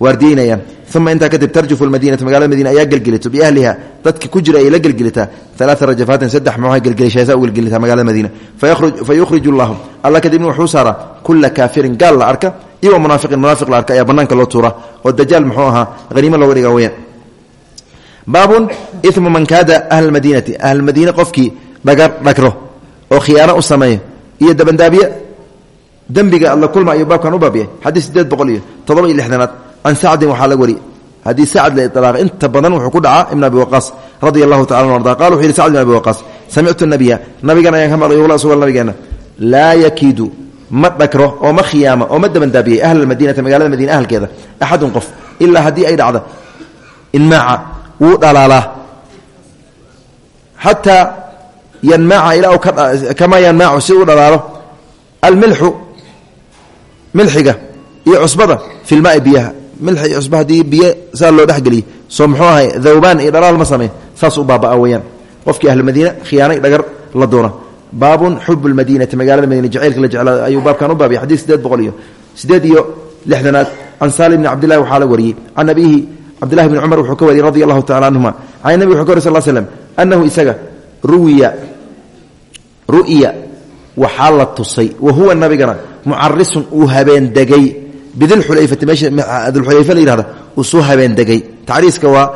waardiyeynayaan uma intaa kadib tarjufu lmadiinata magalada madiina ayaa gelgelito biahliha. Dadka ku jira ayay la gelgelitaa alaaa rajafaatin saddex muxuha gelgelishaasa u gelgelitaa magalada madiina. Fa yukhriju llahu alla kadibna wuxuu saaraa kula kaafirin gaal la arka iyo munaafiqin munaafiq la arka ayaa banaanka loo tuura oo dajaal muxuu ahaa haniimo looga dhiga weyaan baabun imu man kaada ahla madiinati. Ahlmadiine qofkii dhagro oo khiyaano u sameeyo iyo dabandaabiye dembiga alla kulma ayuu baabkan u baabiyay xadiis sideed boqol iyo toddoba iyo lixdanaad. Can sacdin waxaa la wari haddii sacd la ilaaqay inta badan wuxuu ku dhacaa ibn abi waqaas radia allahu tacala arda. Qala wuxu yihi sacd ibn abi waqaas samictu nabiya nabigan ayaan ka maqlay wala sugan nabigeena laa yakiidu ma dhagro oo ma khiyaama oo ma dabandaabiyey ahla almadiinati magalada madiina ahalkeeda axadun qof ilaa haddii ay dhacdo inmaaca wuu dhalaalaa. Xataa kamaa yanmacu si uu dhalaalo. Almilxu milxiga iyo cusbada fi lmaai biyaha. Milxi iyo cusba haddii biyo saa loo dhexgeliye soo muxuu ahay dawbaan iyo dhalaal ma sameyn saas u baabaa weyaan qofkii ahlumadiina khiyaanay dhagar la doona. Baabun xub lmadiinati magaalada madiina jaceylka la jeclaa ayuu baabkan u baabiyay xadiis sideed boqol iyo sideed iyo lixdanaad. Can saali bni cabdillahi waxaa la wariyey. Can abiihi cabdillahi bni cumar wuxuu ka wariyey radi allahu tacala canhuma can nabi wuxuu ka wary sal slm anahu isaga ruwiya ru'ya waxaa la tusay wa huwa nabigana mucarisun uu habeendegay bidilxulayfati meesha dulxulayfa la yihahda uu soo habeendegay tacriiska waa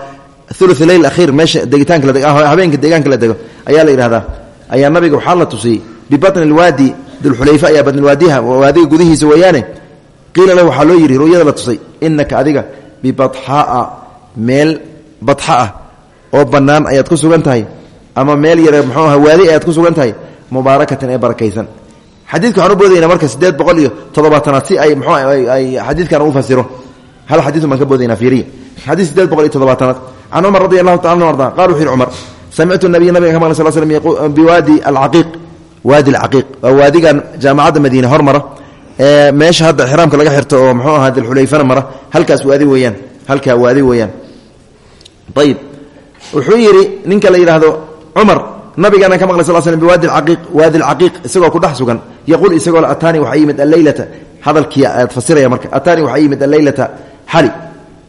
ulu leyl akhiir meesha degitaanka dego habeenka deegaanka la dego ayaa la yidhahdaa. Ayaa nabiga waxaa la tusiyey bibatni lwaadi dulxulayfa ayaa batnilwaadiha waadiga gudihiisa weeyaane. Qiila lahu waxaa loo yidhi ru'yada la tusay inaka adiga bibaxaa meel badxa ah oo bannaan ayaad ku sugan tahay ama meel yare mxuu aha waadi ayaad ku sugan tahay mubaarakatin ee barakaysan xadiidka waxaan boodayna marka siddeed boqol iyo toddobaatanaad si ay mxuu ay xadiidkan u fasiro. Hal xadiisu baan ka boodaynaa fiiriya xadiis siddeed boqol iyo toddobaatanaad can cumar radi allahu tacala anu arda qala wuxu yidhi cumar samictu nabiya nabiga ka maqlay sal slm biwaadi alcaqiiq waadi alcaqiiq waa waadigan jaamacadda hormara ee meesha hadda xiraamka laga xirto oo mxuu ahaa dilxulayfana mara. Halkaas waadi weeyaan halkaa waadi weeyaan. Ayib wuxuu yidhi ninka la yidhaahdo cumar nabigaana ka maqlay sal slm biwaadi alcaqiiq isagoo ku dhex sugan. Yaquul isagoo le ataanii waxaa yimid alleylata hadalkii aad fasiraya marka ataanii waxaa yimid alleylata xali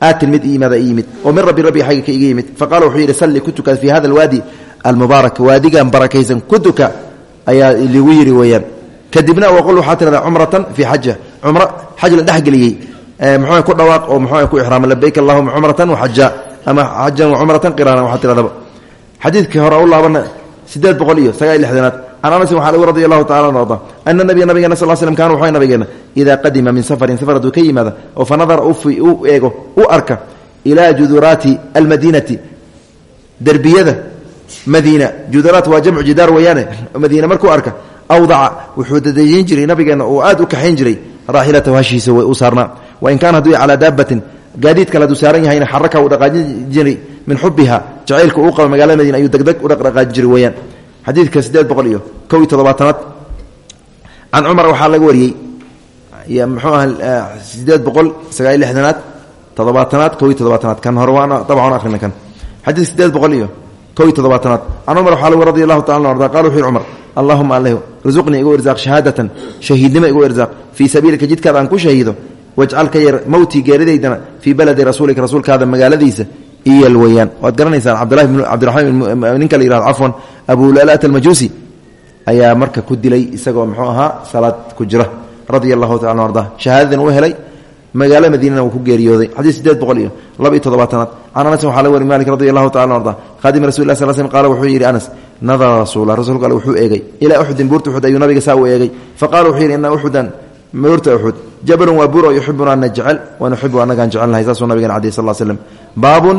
aatin mid iimaada i yimid. Oo min rabbi rabbi xagga ka iga yimid. Faqala wuxuu yidhi salli ku tuka fii hada alwaadi almubaarak. Waadigan barakaysan ku tuka ayaa ligu yidhi weeyaan. Kadibna waqul waxaa tirahdaa cumratan fii xaja cumro xaj la dhexgeliyey muxuu ku dhawaaq oo muxuu ku ixraama labayk allahuma cumratan waxaja ama xajan wacumratan qiraana waxaa tiradaba xadiidkii hore u laabana sideed boqol iyo sagaal lixdanaad can allahu tacala an arda ana nabiya nabigeena sal slm kaana waxay nabigeena idaa qadima min safarin safar hadduu ka yimaada oo fa nadara u eego u arka ilaa juduraati almadiinati derbiyada madiina juduraat waa jamcu jidaar weeyaane madiina markuu arka awdaca wuxuu dadeyin jiray nabigeena uu aad u kaxayn jiray raaxilatahu hashiisa u saarnaa wain kaana hadduu calaa daabatin gaadiid kale hadduu saaran yahayna xaraka uu dhaqaajin jiray min xubiha jacaylka uu qaba magaalada madiina ayuu degdeg u dhaqdhaqaajin jiray weeyaan. Xadiidka siddeed boqol iyo kow iyo toddobaatanaad. Can cumar waxaa laga wariyey muxuu aha sideed boqol sagaal iyo lixdanaad toddobaatanaad kow iyo toddobaatanaad. Kan hore waan dabcan akrina kan. Xadiidka sideed boqol iyo kow iyo toddobaatanaad. Can cumar waxaa lagu radi allahu tacala arda qala wuxu yhi cumar allahuma aleh rasuqnii igu irsaaq shahaadatan shahiidnimo igu irsaaq fii sabiilika jidkaada aan ku shahiido wajcal ka yar mowtii geeridaydana fii baladi rasuulika rasuulkaada magaaladiisa iyal weyaan waad garanaysaan cabdiraxmaan ninka la yihahdo cafwan abulalat almajuusi ayaa marka ku dilay isagoo muxuu ahaa salaad ku jira radia allahu tacala arda shahaadadan uu helay magaalo madiinana uu ku geeriyooday. Xadiis sideed iyo laba iyo anasin waxaa laga wari malik radi allahu arda khaadim rasul lah sal slm qaala wuxuu yidhi anas nadara rasuula rasuulka wuxuu eegay ilaa uxudin buurta uxud ayuu nabiga saa u eegay. Faqala wuxuu yidhi ina uxudan buurta uxud jabalun waa buur yuxibuna ana jecel wa nuxibu annagaan jecelnahay saasuu nabigan cadiy sal slm baabun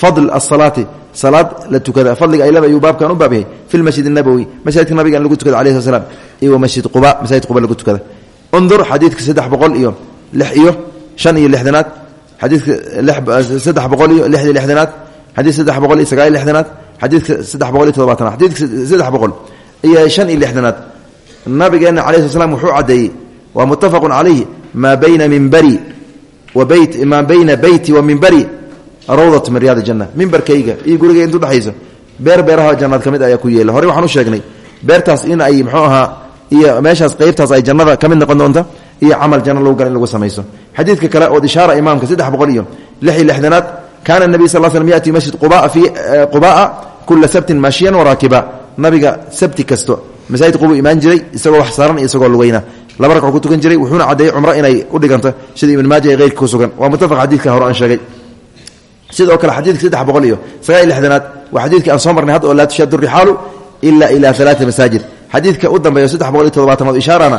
fadl asalaati salaad la tukada. Fadliga aylada ayuu baabkan u baab yahay fi lmasjid nabowi nabiga lagu tukada alayh sl iyo masjid quba masaajid quba lagu tukada. Undur xadiidka saddex boqol iyo lix iyo shan iyo lixdanaad. Xadiidka saddex boqol iyo lix iyo lixdanaad. Xadiidka saddex iyo sagaal iyo lixdanaad. Xadiidka saddex boqol iyo toddobaatanaad. Xadiidka saddex boqol iyo shan iyo lixdanaad. Nabigeena alayh sl slam wuxuu caddeeyey waa muttafaqu calayhi maa bayna mimbari maa bayna beyti wa mimbari rawdat min riyaad janna mimbarkayga iyo gurigay intu dhexayso beer beeraha jannaad ka mid ayaa ku yeela. Horey waxaan u sheegnay beertaas in ay muxuu ahaa iyo meeshaas qaybtaas ay jannada ka mid noqon doonta iyo camal janno lagu gala in lagu samayso. Xadiidka kale ood ishaara imaamka saddex boqol iyo lix iyo lixdanaad kaana nabiy sal slm yati masjid qubaa qubaa kula sabtin maashiyan waraakiba nabiga sabti kasto masaajid qubuu imaan jiray isagoo wax saaran iyo isagoo lugeyna laba ragco ku tukan jiray wuxuuna caddeeyey cumro inay u dhiganto sida ibn maaja ee heyrka ku sugan. Waa muttafaq xadiidka hore aan sheegay. Sidoo kale xadiidka saddex boqol iyo sagaal iyo lixdanaad waa xadiidka aan soo marnay hadda oo laa tushadu rixaalu ila ila alaati masaajid. Xadiidka u dambeeya saddex boqol iyo toddobaatanaad ishaarana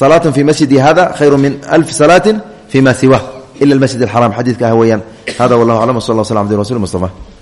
salaatun fi masjidi hada khayru min alfi salaatin fi ma siwa ila almasjid alxaram xadiidka ah weeyaan. Hada wallahu aclam w sal lla sl abdi rasul mustafa